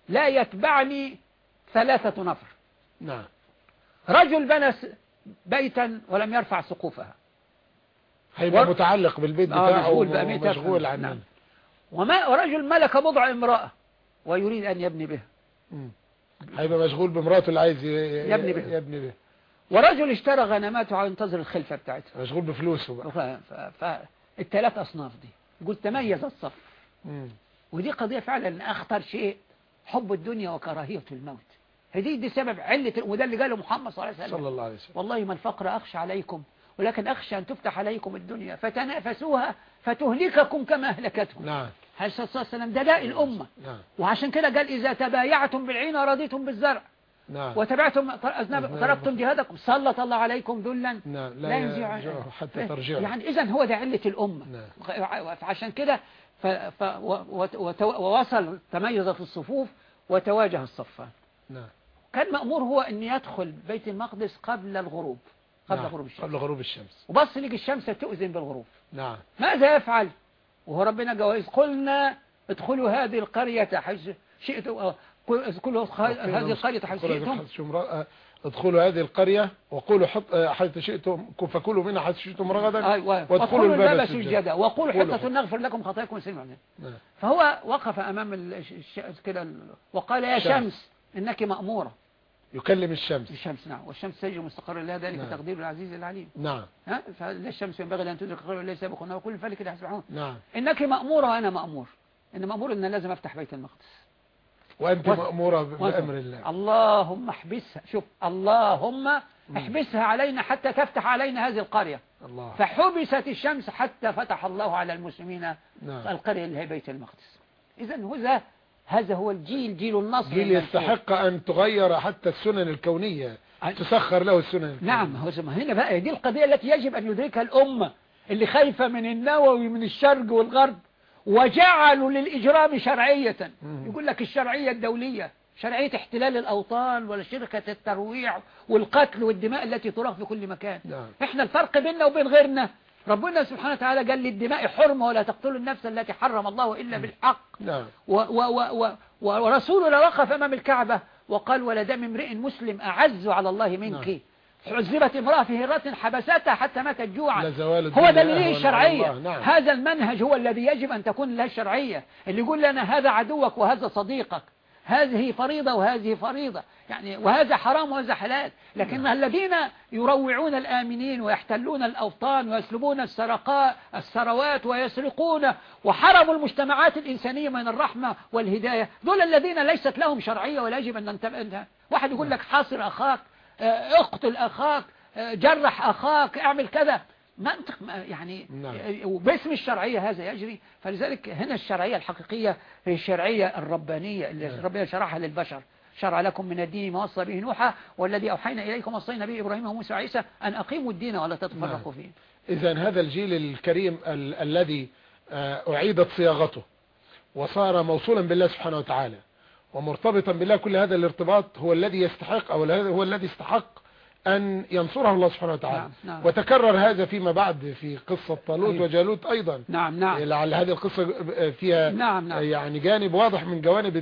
لا يتبعني ثلاثة نفر. نعم. رجل بنى بيتا ولم يرفع سقوفها. هيبقى و... متعلق بالبيت آه بتاعه مشغول, مشغول عنه نعم. وما ورجل ملك بضع امرأة ويريد أن يبني بها. هيبقى مشغول بمراته اللي عايز يبني بها. يبني بها. ورجل اشترى غنماته وينتظر الخلفة بتاعتها. مشغول بفلوسه بقى. فالثلاث أصناف دي. يقول تميز الصف. ودي قضية فعلا أخطر شيء حب الدنيا وكراهية الموت. هذه دي سبب علة وده اللي قاله محمد صلى الله عليه وسلم. صلى الله عليه وسلم. والله ما الفقر أخشى عليكم ولكن أخشى أن تفتح عليكم الدنيا. فتنافسوها فتهلككم كما أهلكتهم نعم. عليه الصلاة والسلام ده داء الأمة. نعم. وعشان كده قال إذا تبايعتم بالعين رضيتم بالزرع. نعم. وتبعتم أذناب تركتم جهادكم. سلط الله عليكم ذلا. نعم لا, لا ينزع حتى ترجعوا يعني إذا هو ده علة الأمة. نعم. فعشان كده ف... ف... ووصل تميز في الصفوف وتواجه الصفان. نعم. كان مأمور هو أن يدخل بيت المقدس قبل الغروب قبل نعم. غروب الشمس. قبل غروب الشمس. وبص لقي الشمس تؤذن بالغروب. نعم. ماذا يفعل؟ وهو ربنا جوائز قلنا ادخلوا هذه القرية حيث شئتم ادخلوا هذه القرية حيث شئتم؟ ادخلوا هذه القرية وقولوا حط حيث شئتم فكلوا منها حيث شئتم رغدا أيوة. وادخلوا الباب سجدا وقولوا حطة نغفر لكم خطاياكم سلم نعم. فهو وقف أمام الش... كده وقال يا شمس إنك مأمورة. يكلم الشمس. الشمس نعم. والشمس تجري مستقر لها ذلك نعم. تقدير العزيز العليم. نعم. ها؟ فلا الشمس ينبغي أن تدرك القمر وليس يسبقنا وكل فلك كده نعم. إنك مأمورة وأنا مأمور. إن مأمور إن لازم أفتح بيت المقدس. وأنت. مأمورة بأمر الله. اللهم احبسها. شوف اللهم احبسها علينا حتى تفتح علينا هذه القرية. الله. فحبست الشمس حتى فتح الله على المسلمين نعم. القرية اللي هي بيت المقدس. إذا هذا هذا هو الجيل جيل النصر جيل يستحق أن تغير حتى السنن الكونية. تسخر له السنن الكونية. نعم هو هنا بقى دي القضية التي يجب أن يدركها الأمة اللي خايفة من النووي من الشرق والغرب. وجعلوا للإجرام شرعية. يقول لك الشرعية الدولية شرعية احتلال الأوطان ولا شركة الترويع والقتل والدماء التي تراق في كل مكان. نعم. إحنا الفرق بيننا وبين غيرنا. ربنا سبحانه وتعالى قال للدماء حرمة ولا تقتلوا النفس التي حرم الله إلا بالحق. نعم. و و و و ورسولنا وقف أمام الكعبة وقال ولدم امرئ مسلم أعز على الله منك. نعم. عذبت امرأة في هرة حبستها حتى ماتت جوعا. هو ده اللي ليه الشرعية. نعم. هذا المنهج هو الذي يجب أن تكون له الشرعية اللي يقول لنا هذا عدوك وهذا صديقك. هذه فريضة وهذه فريضة. يعني وهذا حرام وهذا حلال. لكن الذين يروعون الآمنين ويحتلون الأوطان ويسلبون السرقاء الثروات ويسرقون وحرموا المجتمعات الإنسانية من الرحمة والهداية دول الذين ليست لهم شرعية ولا يجب أن ننتبه واحد يقول لك حاصر أخاك اقتل أخاك آه، جرح أخاك اعمل كذا. منطق يعني نعم. وباسم الشرعية هذا يجري. فلذلك هنا الشرعية الحقيقية هي الشرعية الربانية اللي ربنا شرعها للبشر. شرع لكم من الدين ما وصى به نوحا والذي أوحينا إليكم وصينا به إبراهيم وموسى وعيسى أن أقيموا الدين ولا تتفرقوا فيه. إذا هذا الجيل الكريم ال الذي آه، أعيدت صياغته وصار موصولا بالله سبحانه وتعالى. ومرتبطا بالله كل هذا الارتباط هو الذي يستحق أو هو الذي استحق أن ينصره الله سبحانه وتعالى. نعم نعم. وتكرر هذا فيما بعد في قصة طالوت أيوة. وجالوت أيضا. نعم نعم. لعل هذه القصة فيها نعم نعم. يعني جانب واضح من جوانب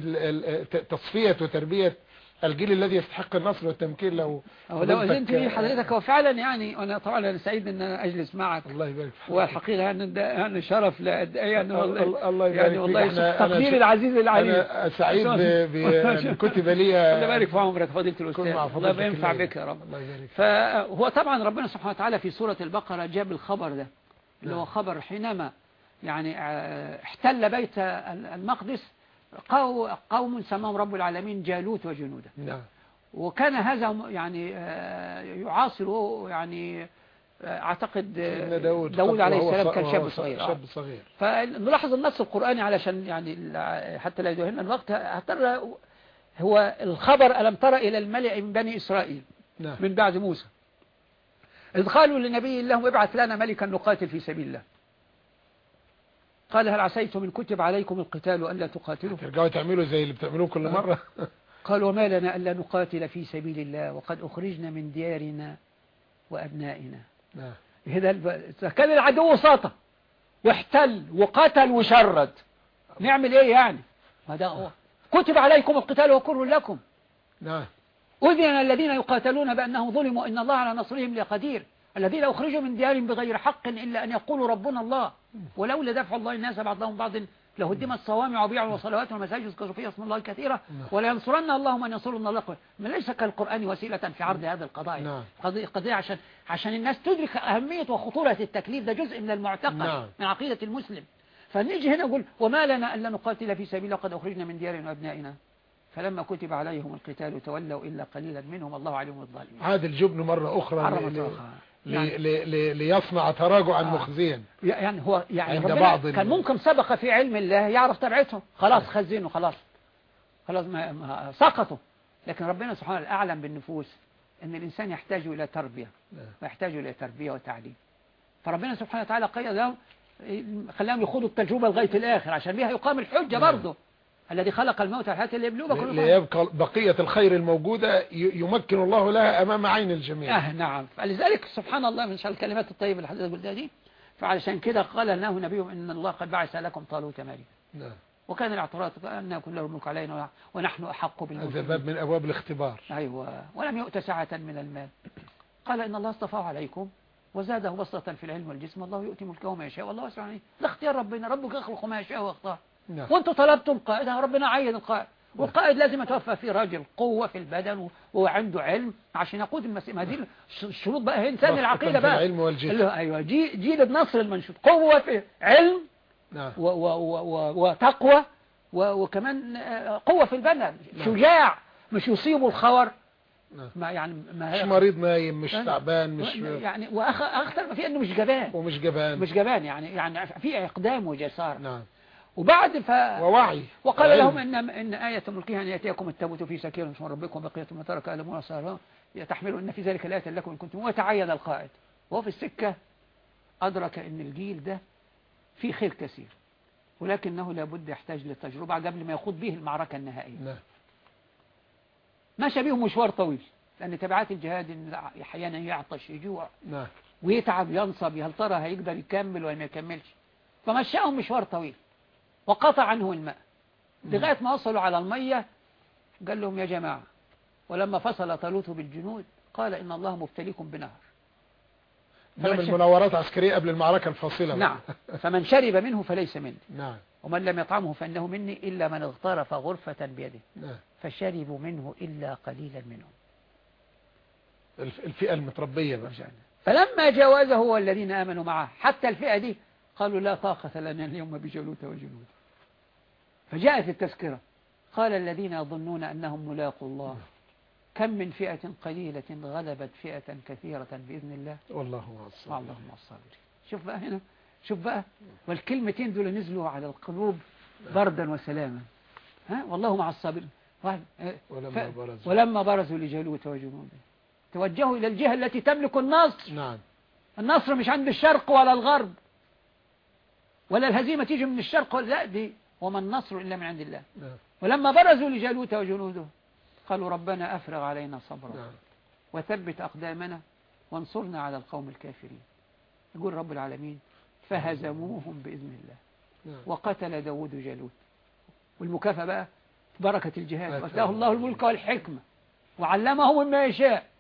تصفية وتربية الجيل الذي يستحق النصر والتمكين لو فضيلتك- أذنت لي حضرتك هو فعلا يعني أنا طبعا أنا سعيد أن أنا أجلس معك. الله يبارك فيك. والحقيقة يعني ده يعني شرف لا يعني والله الله- يبارك يعني والله أنا تقدير العزيز العليم. أنا سعيد [LAUGHS] ب- بأن [LAUGHS] كتب لي الله يبارك في عمرك فضيلة الأستاذ. الله ينفع. بك يا رب. الله يبارك. فهو طبعا ربنا سبحانه وتعالى في سورة البقرة جاب الخبر ده اللي هو نعم. خبر حينما يعني آه، احتل بيت المقدس قوم سماهم رب العالمين جالوت وجنوده نعم. وكان هذا يعني آه، يعاصر يعني أعتقد داود, داود عليه السلام كان شاب صغير. شاب صغير. فنلاحظ النص القرآني علشان يعني حتى لا يدهن الوقت هترى هو الخبر ألم ترى إلى الملأ من بني إسرائيل نعم. من بعد موسى. إذ قالوا لنبي لهم ابعث لنا ملكا نقاتل في سبيل الله. قال هل عسيتم من كتب عليكم القتال ألا تقاتلوا ترجعوا تعملوا زي اللي بتعملوه كل نعم. مرة. قال وما لنا ألا نقاتل في سبيل الله وقد أخرجنا من ديارنا وأبنائنا. نعم. إذا كان العدو ساطة واحتل وقتل وشرد نعمل إيه يعني؟ هذا هو كتب عليكم القتال وكره لكم. نعم. أذن الذين يقاتلون بأنهم ظلموا إن الله على نصرهم لقدير. الذين أخرجوا من ديارهم بغير حق إلا أن يقولوا ربنا الله. ولولا دفع الله الناس بعضهم بعض لهدمت صوامع وبيع وصلوات ومساجد يذكر فيها اسم الله كثيرة نعم. ولا ينصرن الله من ينصرن الله. من ليس كالقرآن وسيلة في عرض هذا القضايا نعم. قضية, قضية عشان عشان الناس تدرك أهمية وخطورة التكليف. ده جزء من المعتقد نعم. من عقيدة المسلم. فنيجي هنا نقول وما لنا ألا نقاتل في سبيل قد أخرجنا من ديارنا وأبنائنا. فلما كتب عليهم القتال تولوا إلا قليلا منهم. الله عليهم الظالمين عاد الجبن مرة أخرى مرة أخرى. يعني ليصنع تراجعا آه. مخزيا يعني هو يعني عند بعض كان ممكن سبق في علم الله يعرف تبعتهم خلاص خزينه خلاص. خلاص ما, ما سقطوا لكن ربنا سبحانه أعلم بالنفوس أن الإنسان يحتاج إلى تربية نعم. ويحتاج إلى تربية وتعليم. فربنا سبحانه وتعالى قيد لهم خلاهم يخوضوا التجربة لغاية الآخر عشان بها يقام الحجة. برضه. الذي خلق الموت والحياة ليبلوكم ليبقى بقية الخير الموجودة يمكن الله لها أمام عين الجميع. آه نعم. فلذلك سبحان الله من شاء الكلمات الطيبة اللي حضرتك قلتها دي فعلشان كده قال له نبيهم إن الله قد بعث لكم طالوت مالك نعم. وكان الاعتراض أن له الملك علينا ونحن أحق بالملك. هذا باب من أبواب الاختبار. أيوة. ولم يؤت سعة من المال. قال إن الله اصطفاه عليكم وزاده بسطة في العلم والجسم والله يؤتي ملكه ما يشاء والله واسع عليه لا اختيار ربنا ربك يخلق ما يشاء واختار نعم. وأنتم طلبتم قائد ربنا عين القائد والقائد لازم يتوفى فيه راجل قوة في البدن وعنده علم عشان يقود المسيح ما دي الشروط بقى هي انسان العقيدة بقى. العلم والجسم أيوه جي جيل النصر المنشود. قوة في علم نعم. وتقوى وكمان قوة في البدن. نعم. شجاع مش يصيبه الخور. نعم. ما يعني ما مش مريض نايم مش تعبان مش يعني واخطر في إنه مش جبان. ومش جبان. مش جبان يعني يعني في إقدام وجسار. نعم. وبعد ف ووعي. وقال علم. لهم إن, إن آية ملكها أن يأتيكم التابوت في سكير من ربكم بقية ما ترك آل موسى يتحملوا أن في ذلك الآية لكم إن كنتم. وتعين القائد. وهو في السكة أدرك أن الجيل ده فيه خير كثير. ولكنه لابد يحتاج للتجربة قبل ما يخوض به المعركة النهائية. نعم. ماشى بهم مشوار طويل. لأن تبعات الجهاد أحيانا يعطش يجوع. نعم. ويتعب ينصب هل ترى هيقدر يكمل ولا ما يكملش؟ فمشاهم مشوار طويل. وقطع عنه الماء. لغاية ما وصلوا على المية قال لهم يا جماعة ولما فصل طالوت بالجنود قال إن الله مبتليكم بنهر. نعم المناورات عسكرية قبل المعركة الفاصلة. نعم. فمن شرب منه فليس مني. نعم. ومن لم يطعمه فإنه مني إلا من اغترف غرفة بيده. نعم. فشربوا منه إلا قليلا منهم. الفئة المتربية بقى. فلما جاوزه هو الذين آمنوا معه حتى الفئة دي قالوا لا طاقة لنا اليوم بجلوت وجنود فجاءت التذكرة. قال الذين يظنون أنهم ملاقوا الله. كم من فئة قليلة غلبت فئة كثيرة بإذن الله. والله مع والله مع الصابرين. شوف بقى هنا. شوف بقى. والكلمتين دول نزلوا على القلوب بردا وسلاما. ها؟ والله مع الصابرين. ولما برزوا. ولما برزوا لجالوت وجنوده توجهوا إلى الجهة التي تملك النصر. نعم. النصر مش عند الشرق ولا الغرب. ولا الهزيمة تيجي من الشرق لا دي وما النصر إلا من عند الله نعم. ولما برزوا لجالوت وجنوده قالوا ربنا أفرغ علينا صبرا نعم. وثبت أقدامنا وانصرنا على القوم الكافرين يقول رب العالمين فهزموهم بإذن الله نعم. وقتل داود جالوت والمكافأة بقى بركة الجهاد واتاه الله الملك والحكمة وعلمه مما يشاء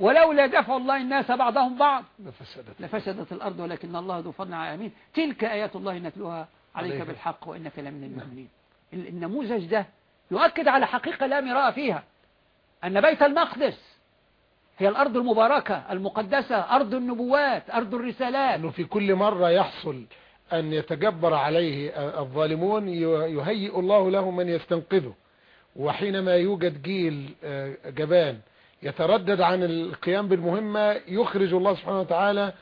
ولولا دفع الله الناس بعضهم بعض لفسدت, لفسدت الأرض ولكن الله ذو فضل على العالمين. تلك آيات الله نتلوها عليك بالحق وإنك لمن المؤمنين. النموذج ده يؤكد على حقيقة لا مراء فيها. أن بيت المقدس هي الأرض المباركة المقدسة أرض النبوات أرض الرسالات. أنه في كل مرة يحصل أن يتجبر عليه الظالمون يهيئ الله له من يستنقذه. وحينما يوجد جيل آه، جبان يتردد عن القيام بالمهمة يخرج الله سبحانه وتعالى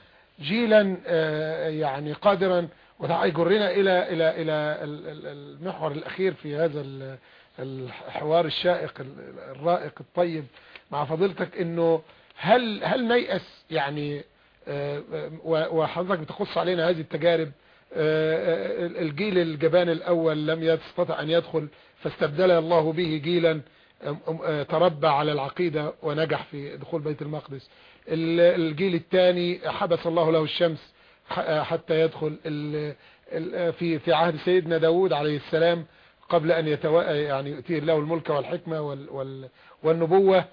جيلا آه، يعني قادرا. ويجرنا إلى إلى إلى المحور الأخير في هذا الحوار الشائق الرائق الطيب مع فضيلتك إنه هل هل نيأس يعني آه، وحضرتك بتقص علينا هذه التجارب آه، الجيل الجبان الأول لم يستطع أن يدخل فاستبدل الله به جيلا تربى على العقيدة ونجح في دخول بيت المقدس. الجيل الثاني حبس الله له الشمس حتى يدخل في في عهد سيدنا داود عليه السلام قبل يتو يعني يؤتيه له الملك والحكمة وال والنبوة.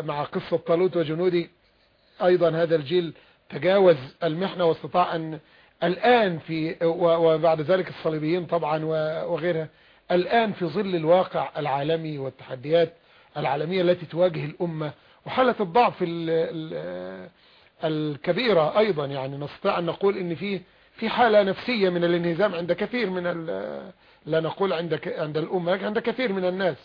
مع قصة طالوت وجنودي أيضا هذا الجيل تجاوز المحنة واستطاع أن الآن في وبعد ذلك الصليبيين طبعا وغيرها الآن في ظل الواقع العالمي والتحديات العالمية التي تواجه الأمة وحالة الضعف الكبيرة أيضا يعني نستطيع أن نقول أن في في حالة نفسية من الانهزام عند كثير من لا نقول عند عند الأمة عند كثير من الناس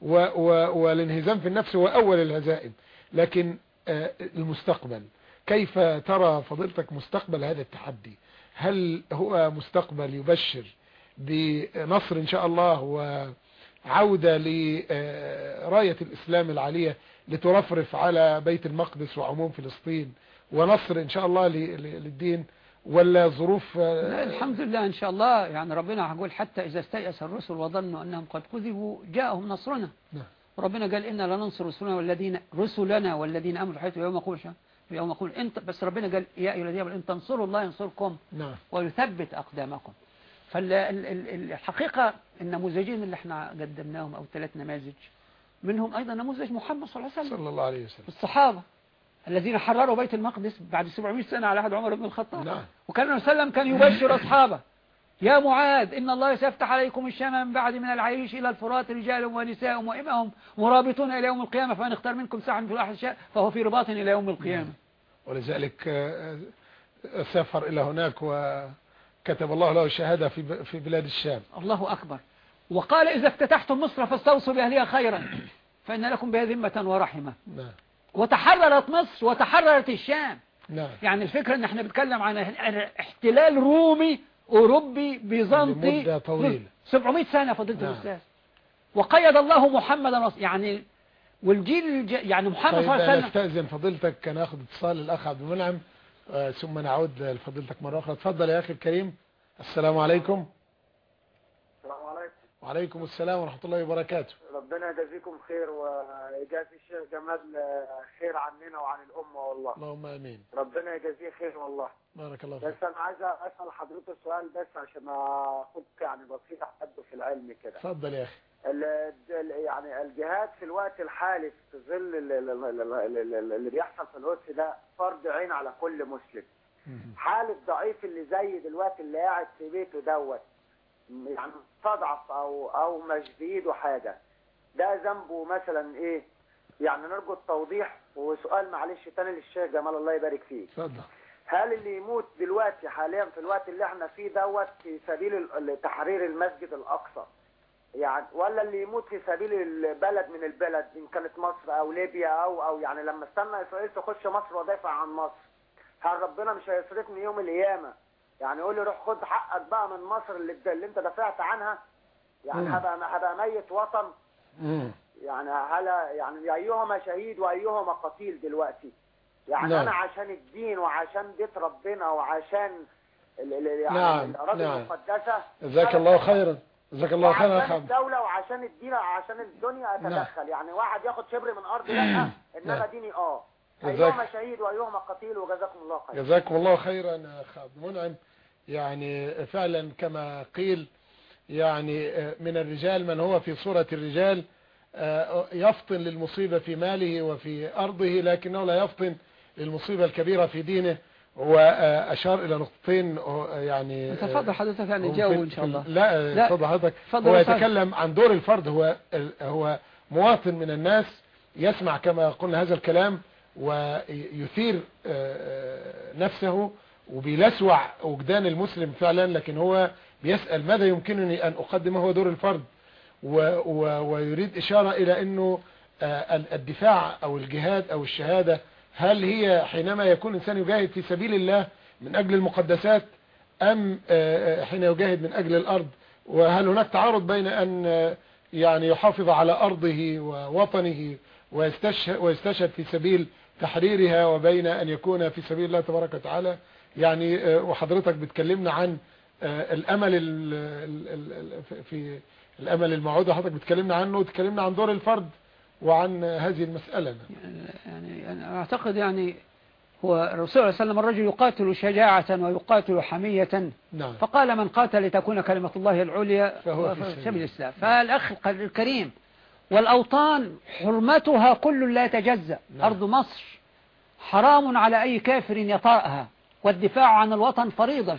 والانهزام في النفس هو أول الهزائم. لكن آه، المستقبل كيف ترى فضيلتك مستقبل هذا التحدي؟ هل هو مستقبل يبشر بنصر إن شاء الله وعودة لراية الإسلام العالية لترفرف على بيت المقدس وعموم فلسطين ونصر إن شاء الله للدين ولا ظروف الحمد لله إن شاء الله يعني ربنا هقول حتى إذا استيأس الرسل وظنوا أنهم قد كذبوا جاءهم نصرنا نعم. ربنا قال إنا لننصر رسلنا والذين رسلنا والذين أمروا حيث يوم يقول يوم يقول انت بس ربنا قال يا أيها الذين إن تنصروا الله ينصركم نعم. ويثبت أقدامكم فالحقيقة النموذجين اللي إحنا قدمناهم أو ثلاث نماذج منهم أيضا نموذج محمد صلى الله عليه وسلم. صلى الله عليه وسلم. الصحابة الذين حرروا بيت المقدس بعد 700 سنة على عهد عمر بن الخطاب. نعم. وكان النبي صلى الله عليه وسلم كان يبشر أصحابه. يا معاذ إن الله سيفتح عليكم الشام من بعد من العيش إلى الفرات رجال ونساء وإمهم مرابطون إلى يوم القيامة فإن اختار منكم ساعة في أحد الشاء فهو في رباط إلى يوم القيامة. ولذلك آه، سافر إلى هناك و كتب الله له الشهادة في في بلاد الشام. الله أكبر. وقال إذا افتتحتم مصر فاستوصوا بأهلها خيرا. فإن لكم بها ذمة ورحمة. نعم. وتحررت مصر وتحررت الشام. نعم. يعني الفكرة إن إحنا بنتكلم عن احتلال رومي أوروبي بيزنطي. مدة طويلة. 700 سنة فضلت نعم. الأستاذ. وقيد الله محمدا يعني والجيل يعني محمد طيب صلى الله عليه وسلم. أستأذن فضيلتك ناخد اتصال الأخ عبد المنعم. ثم نعود لفضيلتك مرة أخرى. تفضل يا أخي الكريم. السلام عليكم. السلام عليكم. وعليكم السلام ورحمة الله وبركاته. ربنا يجازيكم خير ويجازي الشيخ جمال خير عننا وعن الأمة والله. اللهم آمين. ربنا يجازيه خير والله. بارك الله فيك. بس أنا عايز أسأل حضرتك سؤال بس عشان أخد يعني بسيطة حد في العلم كده. اتفضل يا أخي. يعني الجهاد في الوقت الحالي في ظل اللي بيحصل في القدس ده فرض عين على كل مسلم. حال الضعيف اللي زي دلوقتي اللي قاعد في بيته دوت يعني تضعف أو أو مش بإيده حاجة. ده ذنبه مثلا إيه؟ يعني نرجو التوضيح وسؤال معلش تاني للشيخ جمال الله يبارك فيه اتفضل. هل اللي يموت دلوقتي حاليا في الوقت اللي إحنا فيه دوت في سبيل تحرير المسجد الأقصى؟ يعني ولا اللي يموت في سبيل البلد من البلد إن كانت مصر أو ليبيا أو أو يعني لما استنى إسرائيل تخش مصر ودافع عن مصر هل ربنا مش هيصرفني يوم القيامة يعني يقول لي روح خد حقك بقى من مصر اللي, اللي انت دافعت عنها يعني هبقى هبقى ميت وطن. يعني هل يعني أيهما شهيد وأيهما قتيل دلوقتي يعني نعم. أنا عشان الدين وعشان بيت ربنا وعشان يعني نعم. الأراضي نعم. المقدسة جزاك الله خيرا جزاك الله خيرا عشان الدولة وعشان الدين وعشان الدنيا اتدخل نعم. يعني واحد ياخد شبر من أرض لا إنما نعم. ديني آه. أيهما شهيد وأيهما قتيل وجزاكم الله خيرا جزاكم الله خيرا يا اخ عبد المنعم يعني فعلا كما قيل يعني من الرجال من هو في صورة الرجال آه، يفطن للمصيبة في ماله وفي أرضه لكنه لا يفطن للمصيبة الكبيرة في دينه. واشار إلى نقطتين يعني تفضل حضرتك يعني جاوب إن شاء الله. لا تفضل حضرتك. هو يتكلم عن دور الفرد هو هو مواطن من الناس يسمع كما قلنا هذا الكلام ويثير آه، آه، نفسه وبيلسوع وجدان المسلم فعلا لكن هو بيسأل ماذا يمكنني أن اقدم هو دور الفرد؟ ويريد إشارة إلى إنه آه، الدفاع أو الجهاد أو الشهادة هل هي حينما يكون إنسان يجاهد في سبيل الله من أجل المقدسات أم آه، آه، حين يجاهد من أجل الأرض؟ وهل هناك تعارض بين أن يعني يحافظ على أرضه ووطنه ويستشهد في سبيل تحريرها وبين أن يكون في سبيل الله تبارك وتعالى؟ يعني وحضرتك بتكلمنا عن الأمل في الأمل الموعود حضرتك بتكلمنا عنه وتكلمنا عن دور الفرد. وعن هذه المسألة. يعني أنا أعتقد يعني هو الرسول صلى الله عليه وسلم الرجل يقاتل شجاعة ويقاتل حمية. نعم. فقال من قاتل لتكون كلمة الله العليا فهو في سبيل الإسلام. فالأخ الكريم والأوطان حرمتها كل لا يتجزأ. نعم. أرض مصر حرام على أي كافر يطأها والدفاع عن الوطن فريضة.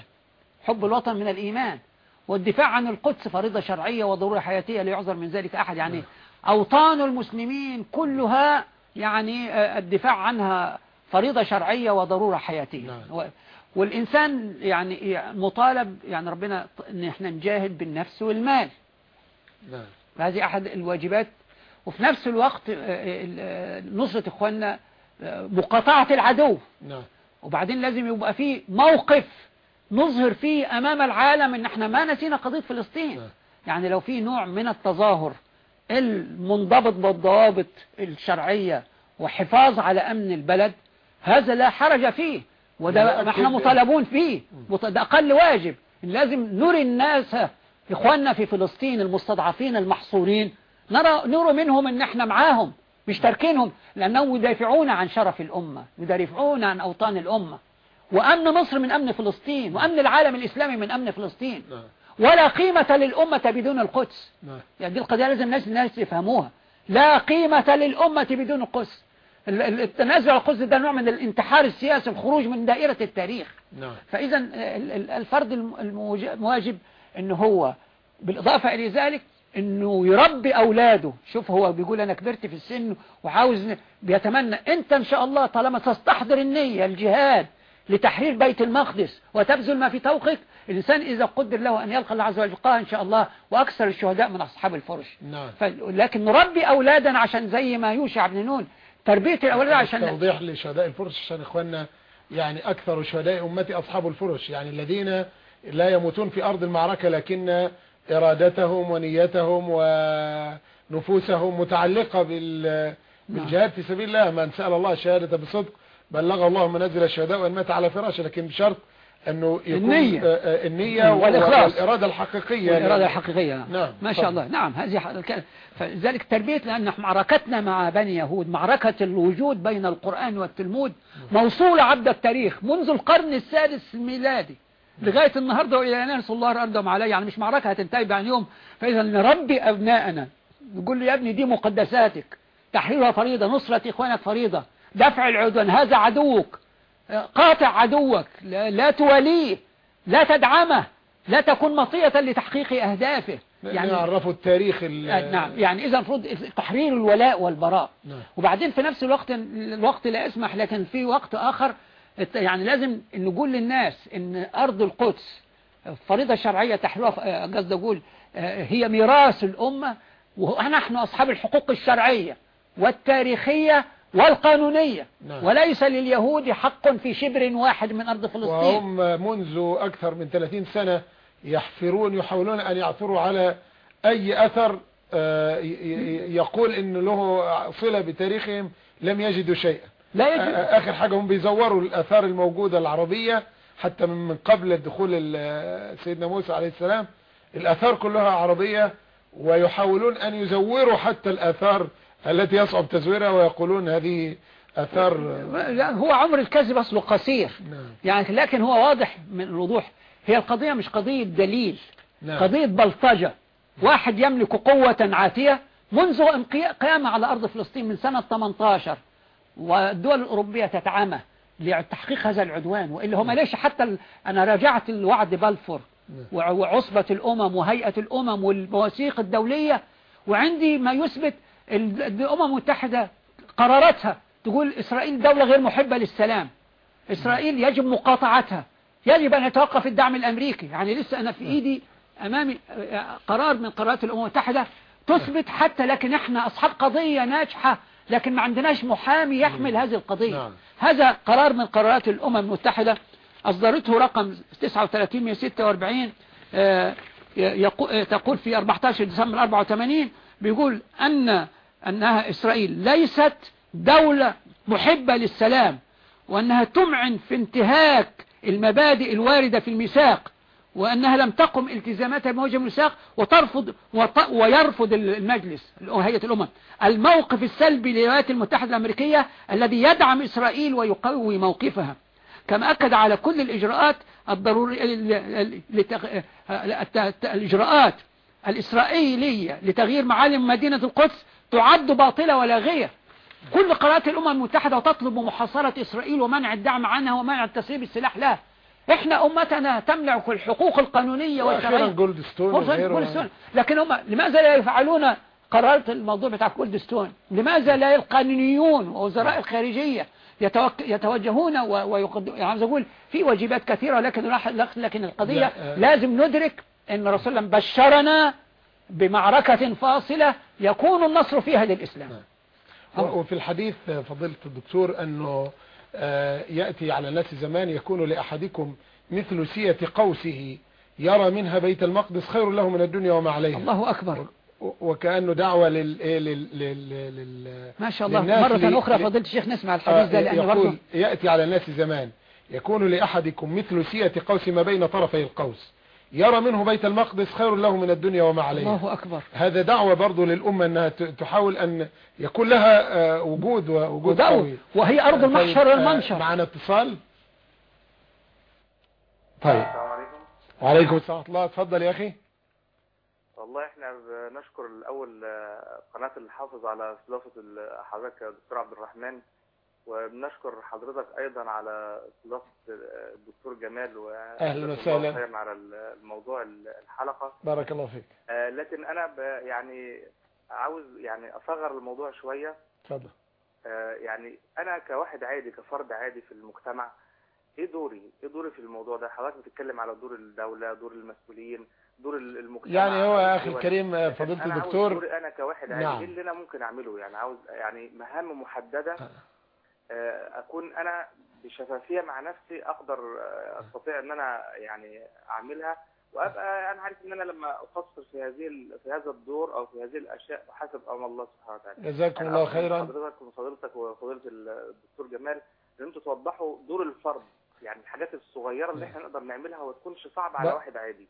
حب الوطن من الإيمان. والدفاع عن القدس فريضة شرعية وضرورة حياتية لا يعذر من ذلك أحد. يعني نعم. أوطان المسلمين كلها يعني آه، الدفاع عنها فريضة شرعية وضرورة حياتية نعم. والإنسان يعني مطالب يعني ربنا إن إحنا نجاهد بالنفس والمال نعم. هذه أحد الواجبات وفي نفس الوقت آه، آه، نصرة إخواننا مقاطعة العدو نعم. وبعدين لازم يبقى فيه موقف نظهر فيه أمام العالم إن إحنا ما نسينا قضية فلسطين نعم. يعني لو في نوع من التظاهر المنضبط بالضوابط الشرعية وحفاظ على أمن البلد هذا لا حرج فيه وده ما إحنا مطالبون فيه. ده أقل واجب. لازم نري الناس إخواننا في فلسطين المستضعفين المحصورين نرى نرى منهم إن إحنا معاهم مش تاركينهم لأنهم يدافعون عن شرف الأمة يدافعون عن أوطان الأمة. وأمن مصر من أمن فلسطين وأمن العالم الإسلامي من أمن فلسطين. نعم. ولا قيمة للأمة بدون القدس. نعم. يعني دي القضية لازم الناس الناس يفهموها. لا قيمة للأمة بدون القدس. التنازل على القدس ده نوع من الانتحار السياسي الخروج من دائرة التاريخ. نعم. فإذا الفرد المواجب إن هو بالإضافة إلى ذلك إنه يربي أولاده. شوف هو بيقول أنا كبرت في السن وعاوز بيتمنى. أنت إن شاء الله طالما تستحضر النية الجهاد لتحرير بيت المقدس وتبذل ما في توقك الإنسان إذا قدر له أن يلقى الله عز وجل إن شاء الله وأكثر الشهداء من أصحاب الفرش. نعم. لكن نربي أولادا عشان زي ما يوشع بن نون تربية الأولاد عشان توضيح لشهداء الفرش عشان إخواننا يعني أكثر شهداء أمتي أصحاب الفرش يعني الذين لا يموتون في أرض المعركة لكن إرادتهم ونيتهم ونفوسهم متعلقة بالجهاد في سبيل الله. من سأل الله الشهادة بصدق بلغ الله منزل الشهداء وان مات على فراشه لكن بشرط أنه يكون النية, آه، آه، النية والإخلاص. والإرادة الحقيقية والإرادة الحقيقية. نعم. نعم ما شاء الله. نعم هذه فلذلك تربية لأن معركتنا مع بني يهود معركة الوجود بين القرآن والتلمود موصولة عبد التاريخ منذ القرن السادس الميلادي. لغاية النهاردة وإلى أن نسأل الله أرضهم علي. يعني مش معركة هتنتهي بعد يوم. فإذا نربي أبناءنا. نقول له يا ابني دي مقدساتك. تحريرها فريضة نصرة إخوانك فريضة. دفع العدوان. هذا عدوك. قاطع عدوك لا, لا تواليه لا تدعمه لا تكون مطية لتحقيق أهدافه. يعني يعرفوا التاريخ آه، نعم. يعني إذا المفروض تحرير الولاء والبراء. نعم. وبعدين في نفس الوقت الوقت لا يسمح لكن في وقت آخر يعني لازم نقول للناس إن أرض القدس فريضة شرعية تحريرها آه، قصد أقول آه، هي ميراث الأمة ونحن أصحاب الحقوق الشرعية والتاريخية والقانونية نعم. وليس لليهود حق في شبر واحد من أرض فلسطين وهم منذ أكثر من 30 سنة يحفرون يحاولون أن يعثروا على أي أثر آه، يقول أن له صلة بتاريخهم لم يجدوا شيئا لا يجد. آخر حاجة هم بيزوروا الأثار الموجودة العربية حتى من قبل دخول سيدنا موسى عليه السلام الأثار كلها عربية ويحاولون أن يزوروا حتى الأثار التي يصعب تزويرها ويقولون هذه أثار هو عمر الكذب أصله قصير نعم. يعني لكن هو واضح من الوضوح هي القضية مش قضية دليل نعم. قضية بلطجة واحد يملك قوة عاتية منذ قيامة على أرض فلسطين من سنة 18 والدول الأوروبية تتعامى لتحقيق هذا العدوان وإلا هم نعم. ليش حتى أنا راجعت الوعد بلفور نعم. وعصبة الأمم وهيئة الأمم والمواثيق الدولية وعندي ما يثبت الأمم المتحدة قراراتها تقول إسرائيل دولة غير محبة للسلام. إسرائيل يجب مقاطعتها. يجب أن يتوقف الدعم الأمريكي. يعني لسه أنا في إيدي أمامي قرار من قرارات الأمم المتحدة تثبت حتى لكن إحنا أصحاب قضية ناجحة لكن ما عندناش محامي يحمل هذه القضية. نعم. هذا قرار من قرارات الأمم المتحدة. أصدرته رقم 39 آه، يقو- آه، تقول في 14 ديسمبر 84 بيقول أن أنها إسرائيل ليست دولة محبة للسلام وأنها تمعن في انتهاك المبادئ الواردة في الميثاق وأنها لم تقم التزاماتها بموجب الميثاق وترفض وط- ويرفض المجلس هيئة الأمم. الموقف السلبي للولايات المتحدة الأمريكية الذي يدعم إسرائيل ويقوي موقفها. كما أكد على كل الإجراءات الضرورية الإجراءات الإسرائيلية لتغيير معالم مدينة القدس تعد باطلة ولاغية كل قرارات الأمم المتحدة تطلب محاصرة إسرائيل ومنع الدعم عنها ومنع تسريب السلاح لها. إحنا أمتنا تملك الحقوق القانونية وأخيرا والشرعية. جولد ستون فرصة وغيره كل سنة لكن هم لماذا لا يفعلون قرارات الموضوع بتاع جولد ستون لماذا لا القانونيون ووزراء الخارجية يتوك... يتوجهون ويقد... يعني عاوز أقول في واجبات كثيرة لكن. لكن القضية لا، آه. لازم ندرك أن رسول الله بشرنا بمعركة فاصلة يكون النصر فيها للإسلام و- وفي الحديث فضيلة الدكتور أنه آه، يأتي على الناس زمان يكون لأحدكم مثل سية قوسه يرى منها بيت المقدس خير له من الدنيا وما عليها. الله أكبر. وكأنه دعوة لل إيه لل لل لل ما شاء الله. مرة لي- أخرى فضيلة الشيخ نسمع الحديث ده آه، لأنه برضه يأتي على الناس زمان يكون لأحدكم مثل سية قوس ما بين طرفي القوس. يرى منه بيت المقدس خير له من الدنيا وما عليها الله أكبر. هذا دعوة برضو للأمة أنها ت- تحاول أن يكون لها آه، وجود ووجود قوي. وهي أرض طيب، المحشر آه، والمنشر معنا اتصال؟ طيب. السلام عليكم. وعليكم السلام ورحمة الله. اتفضل يا أخي. والله إحنا بنشكر الأول آه، قناة الحافظ على استضافة حضرتك يا دكتور عبد الرحمن. وبنشكر حضرتك أيضا على استضافة آه، الدكتور جمال و أهلاً وسهلاً. على الموضوع الحلقة. بارك الله فيك. آه، لكن أنا يعني عاوز يعني أصغر الموضوع شوية. اتفضل. آه، يعني أنا كواحد عادي كفرد عادي في المجتمع إيه دوري؟ إيه دوري في الموضوع ده؟ حضرتك بتتكلم على دور الدولة دور المسؤولين دور المجتمع. يعني هو يا الدول. الكريم عاوز الدكتور. أنا كواحد عادي. نعم. إيه اللي أنا ممكن أعمله؟ يعني عاوز يعني مهام محددة آه، أكون أنا بشفافية مع نفسي أقدر آه، أستطيع إن أنا يعني أعملها وأبقى أنا عارف إن أنا لما اقصر في هذه في هذا الدور أو في هذه الأشياء حسب أمر الله سبحانه وتعالى. جزاكم أنا الله خيرا. حضرتك وفضيلتك وفضيلة الدكتور جمال إن أنتم توضحوا دور الفرد يعني الحاجات الصغيرة اللي إحنا نقدر نعملها وما تكونش صعبة على واحد عادي.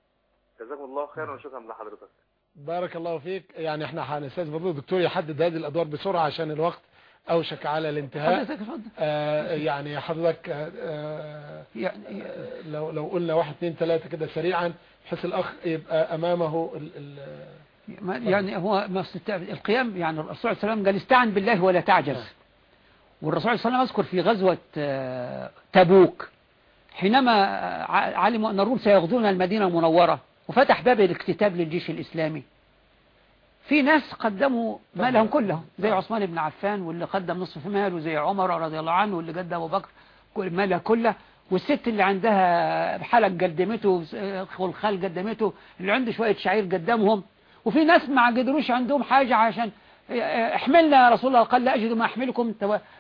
جزاكم الله خيرا وشكرا لحضرتك. بارك الله فيك. يعني إحنا هنستاذ برضه الدكتور يحدد هذه الأدوار بسرعة عشان الوقت. أوشك على الانتهاء. حضرتك اتفضل. آه يعني حضرتك آه آه يعني لو لو قلنا واحد اثنين ثلاثة كده سريعا بحيث الأخ يبقى أمامه ال ال يعني هو القيام يعني الرسول صلى الله عليه وسلم قال استعن بالله ولا تعجز. والرسول صلى الله عليه وسلم أذكر في غزوة آه، تبوك حينما آه، علموا أن الروم سيغزون المدينة المنورة وفتح باب الاكتتاب للجيش الإسلامي. في ناس قدموا مالهم كلهم زي عثمان بن عفان واللي قدم نصف ماله زي عمر رضي الله عنه واللي قدم أبو بكر كل مالها كله. والست اللي عندها حلق قدمته والخال قدمته اللي عنده شوية شعير قدمهم. وفي ناس ما قدروش عندهم حاجة عشان احملنا يا رسول الله قال لا أجد ما أحملكم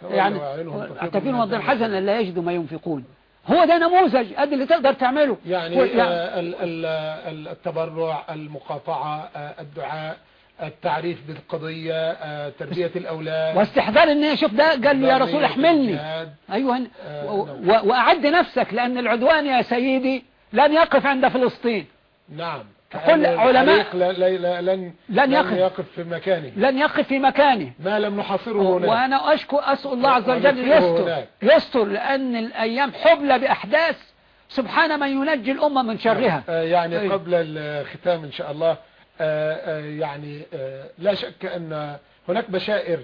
يعني وأعينهم تفيض تفين من وضع الدم. حزنا لا يجدوا ما ينفقون. هو ده نموذج ادي اللي تقدر تعمله. يعني و- آه، ال- ال- ال- التبرع المقاطعة آه، الدعاء التعريف بالقضية آه، تربية الأولاد. واستحضار إن شوف ده قال لي يا رسول احملني. أيوه. آه، نعم. و- وأعد نفسك لأن العدوان يا سيدي لن يقف عند فلسطين. نعم. كأن علماء- لا- لا- لن لن يقف. يقف في مكانه. لن يقف في مكانه. ما لم نحاصره هناك. وأنا أشكو أسأل الله عز وجل يستر. يستر لأن الأيام حبلى بأحداث. سبحان من ينجي الأمة من شرها. آه، يعني طيب. قبل الختام إن شاء الله يعني آه، لا شك أن هناك بشائر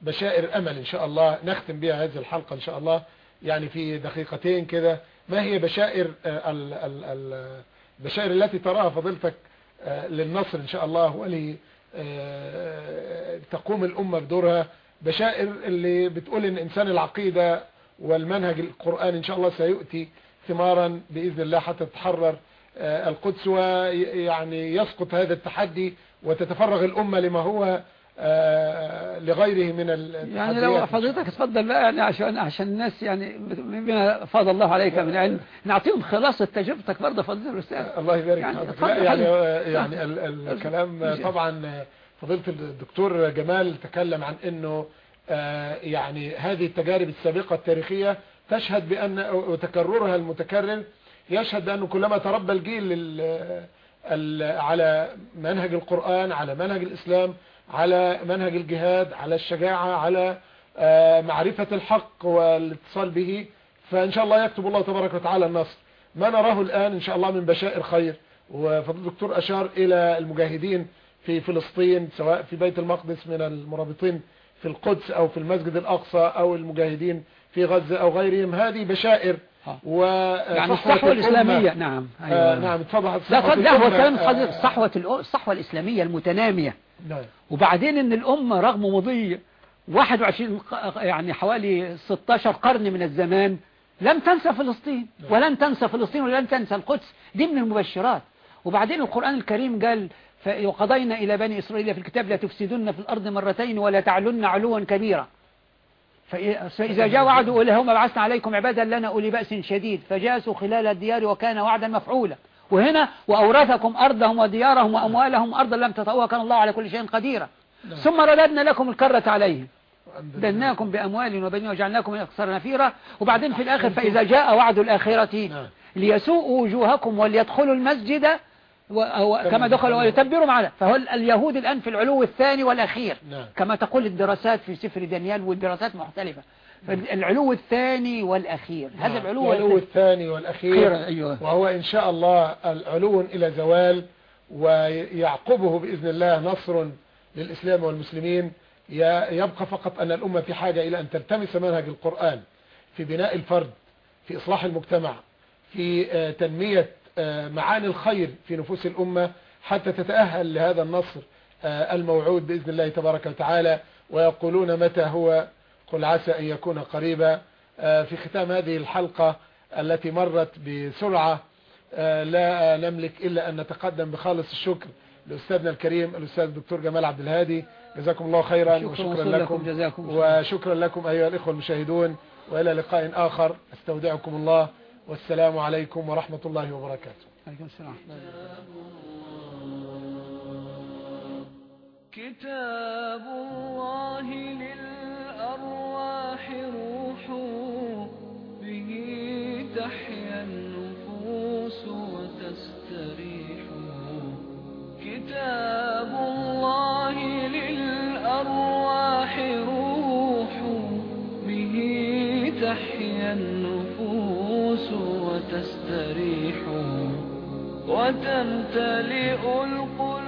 بشائر أمل إن شاء الله نختم بها هذه الحلقة إن شاء الله. يعني في دقيقتين كده ما هي بشائر آه، ال- ال- ال- البشائر التي تراها فضيلتك آه، للنصر إن شاء الله ولي آه، تقوم الأمة بدورها. بشائر اللي بتقول إن إنسان العقيدة والمنهج القرآن إن شاء الله سيؤتي ثمارا بإذن الله حتى تتحرر. آه، القدس ويعني يسقط هذا التحدي وتتفرغ الأمة لما هو آه، لغيره من يعني لو فضيلتك تفضل بقى يعني عشان عشان الناس يعني بما فاض الله عليك من علم نعطيهم خلاصة تجربتك برضه فضيلة الأستاذ. الله يبارك يعني لا يعني يعني الكلام طبعا فضيلة الدكتور جمال تكلم عن إنه آه، يعني هذه التجارب السابقة التاريخية تشهد بأن وتكررها المتكرر يشهد بأنه كلما تربى الجيل على منهج القرآن على منهج الإسلام على منهج الجهاد على الشجاعة على آه، معرفة الحق والاتصال به فإن شاء الله يكتب الله تبارك وتعالى النصر. ما نراه الآن إن شاء الله من بشائر خير. وفضل الدكتور أشار إلى المجاهدين في فلسطين سواء في بيت المقدس من المرابطين في القدس أو في المسجد الأقصى أو المجاهدين في غزة أو غيرهم. هذه بشائر و يعني الصحوة الإسلامية. نعم أيوة. آه نعم اتفضل لا لا هو كلام حضرتك الصحوة الصحوة الإسلامية المتنامية. نعم. وبعدين إن الأمة رغم مضي 21 يعني حوالي 16 قرن من الزمان لم تنسى فلسطين. نعم. ولن تنسى فلسطين ولن تنسى القدس. دي من المبشرات. وبعدين القرآن الكريم قال وقضينا إلى بني إسرائيل في الكتاب لا تفسدن في الأرض مرتين ولا تعلن علوا كبيرا. فإذا جاء وعد هم بعثنا عليكم عبادا لنا أولي بأس شديد. فجاسوا خلال الديار وكان وعدا مفعولا. وهنا وأورثكم أرضهم وديارهم وأموالهم أرضا لم تطوها كان الله على كل شيء قديرا. نعم. ثم رددنا لكم الكرة عليهم. دناكم بأموال وبنين وجعلناكم أكثر نفيرا وبعدين في الآخر فإذا جاء وعد الآخرة نعم. ليسوءوا وجوهكم وليدخلوا المسجد كما دخلوا ويتبروا معنا. فهو اليهود الآن في العلو الثاني والأخير. نعم. كما تقول الدراسات في سفر دانيال والدراسات مختلفة. العلو الثاني والأخير. هذا نعم. العلو, العلو الثاني والأخير أيوة. وهو إن شاء الله العلو إلى زوال ويعقبه بإذن الله نصر للإسلام والمسلمين. يبقى فقط أن الأمة في حاجة إلى أن تلتمس منهج القرآن في بناء الفرد في إصلاح المجتمع في آه، تنمية معاني الخير في نفوس الأمة حتى تتأهل لهذا النصر آه، الموعود بإذن الله تبارك وتعالى ويقولون متى هو؟ قل عسى أن يكون قريبا. آه، في ختام هذه الحلقة التي مرت بسرعة لا نملك إلا أن نتقدم بخالص الشكر لأستاذنا الكريم الأستاذ الدكتور جمال عبد الهادي. جزاكم الله خيرا وشكرا لكم. جزاكم وشكرا لكم أيها الإخوة المشاهدون وإلى لقاء آخر. أستودعكم الله. والسلام عليكم ورحمة الله وبركاته. عليكم السلام. كتاب الله للأرواح روح به تحيا النفوس وتستريح. كتاب الله للأرواح روح به تحيا النفوس وتستريح وتمتلئ القلوب.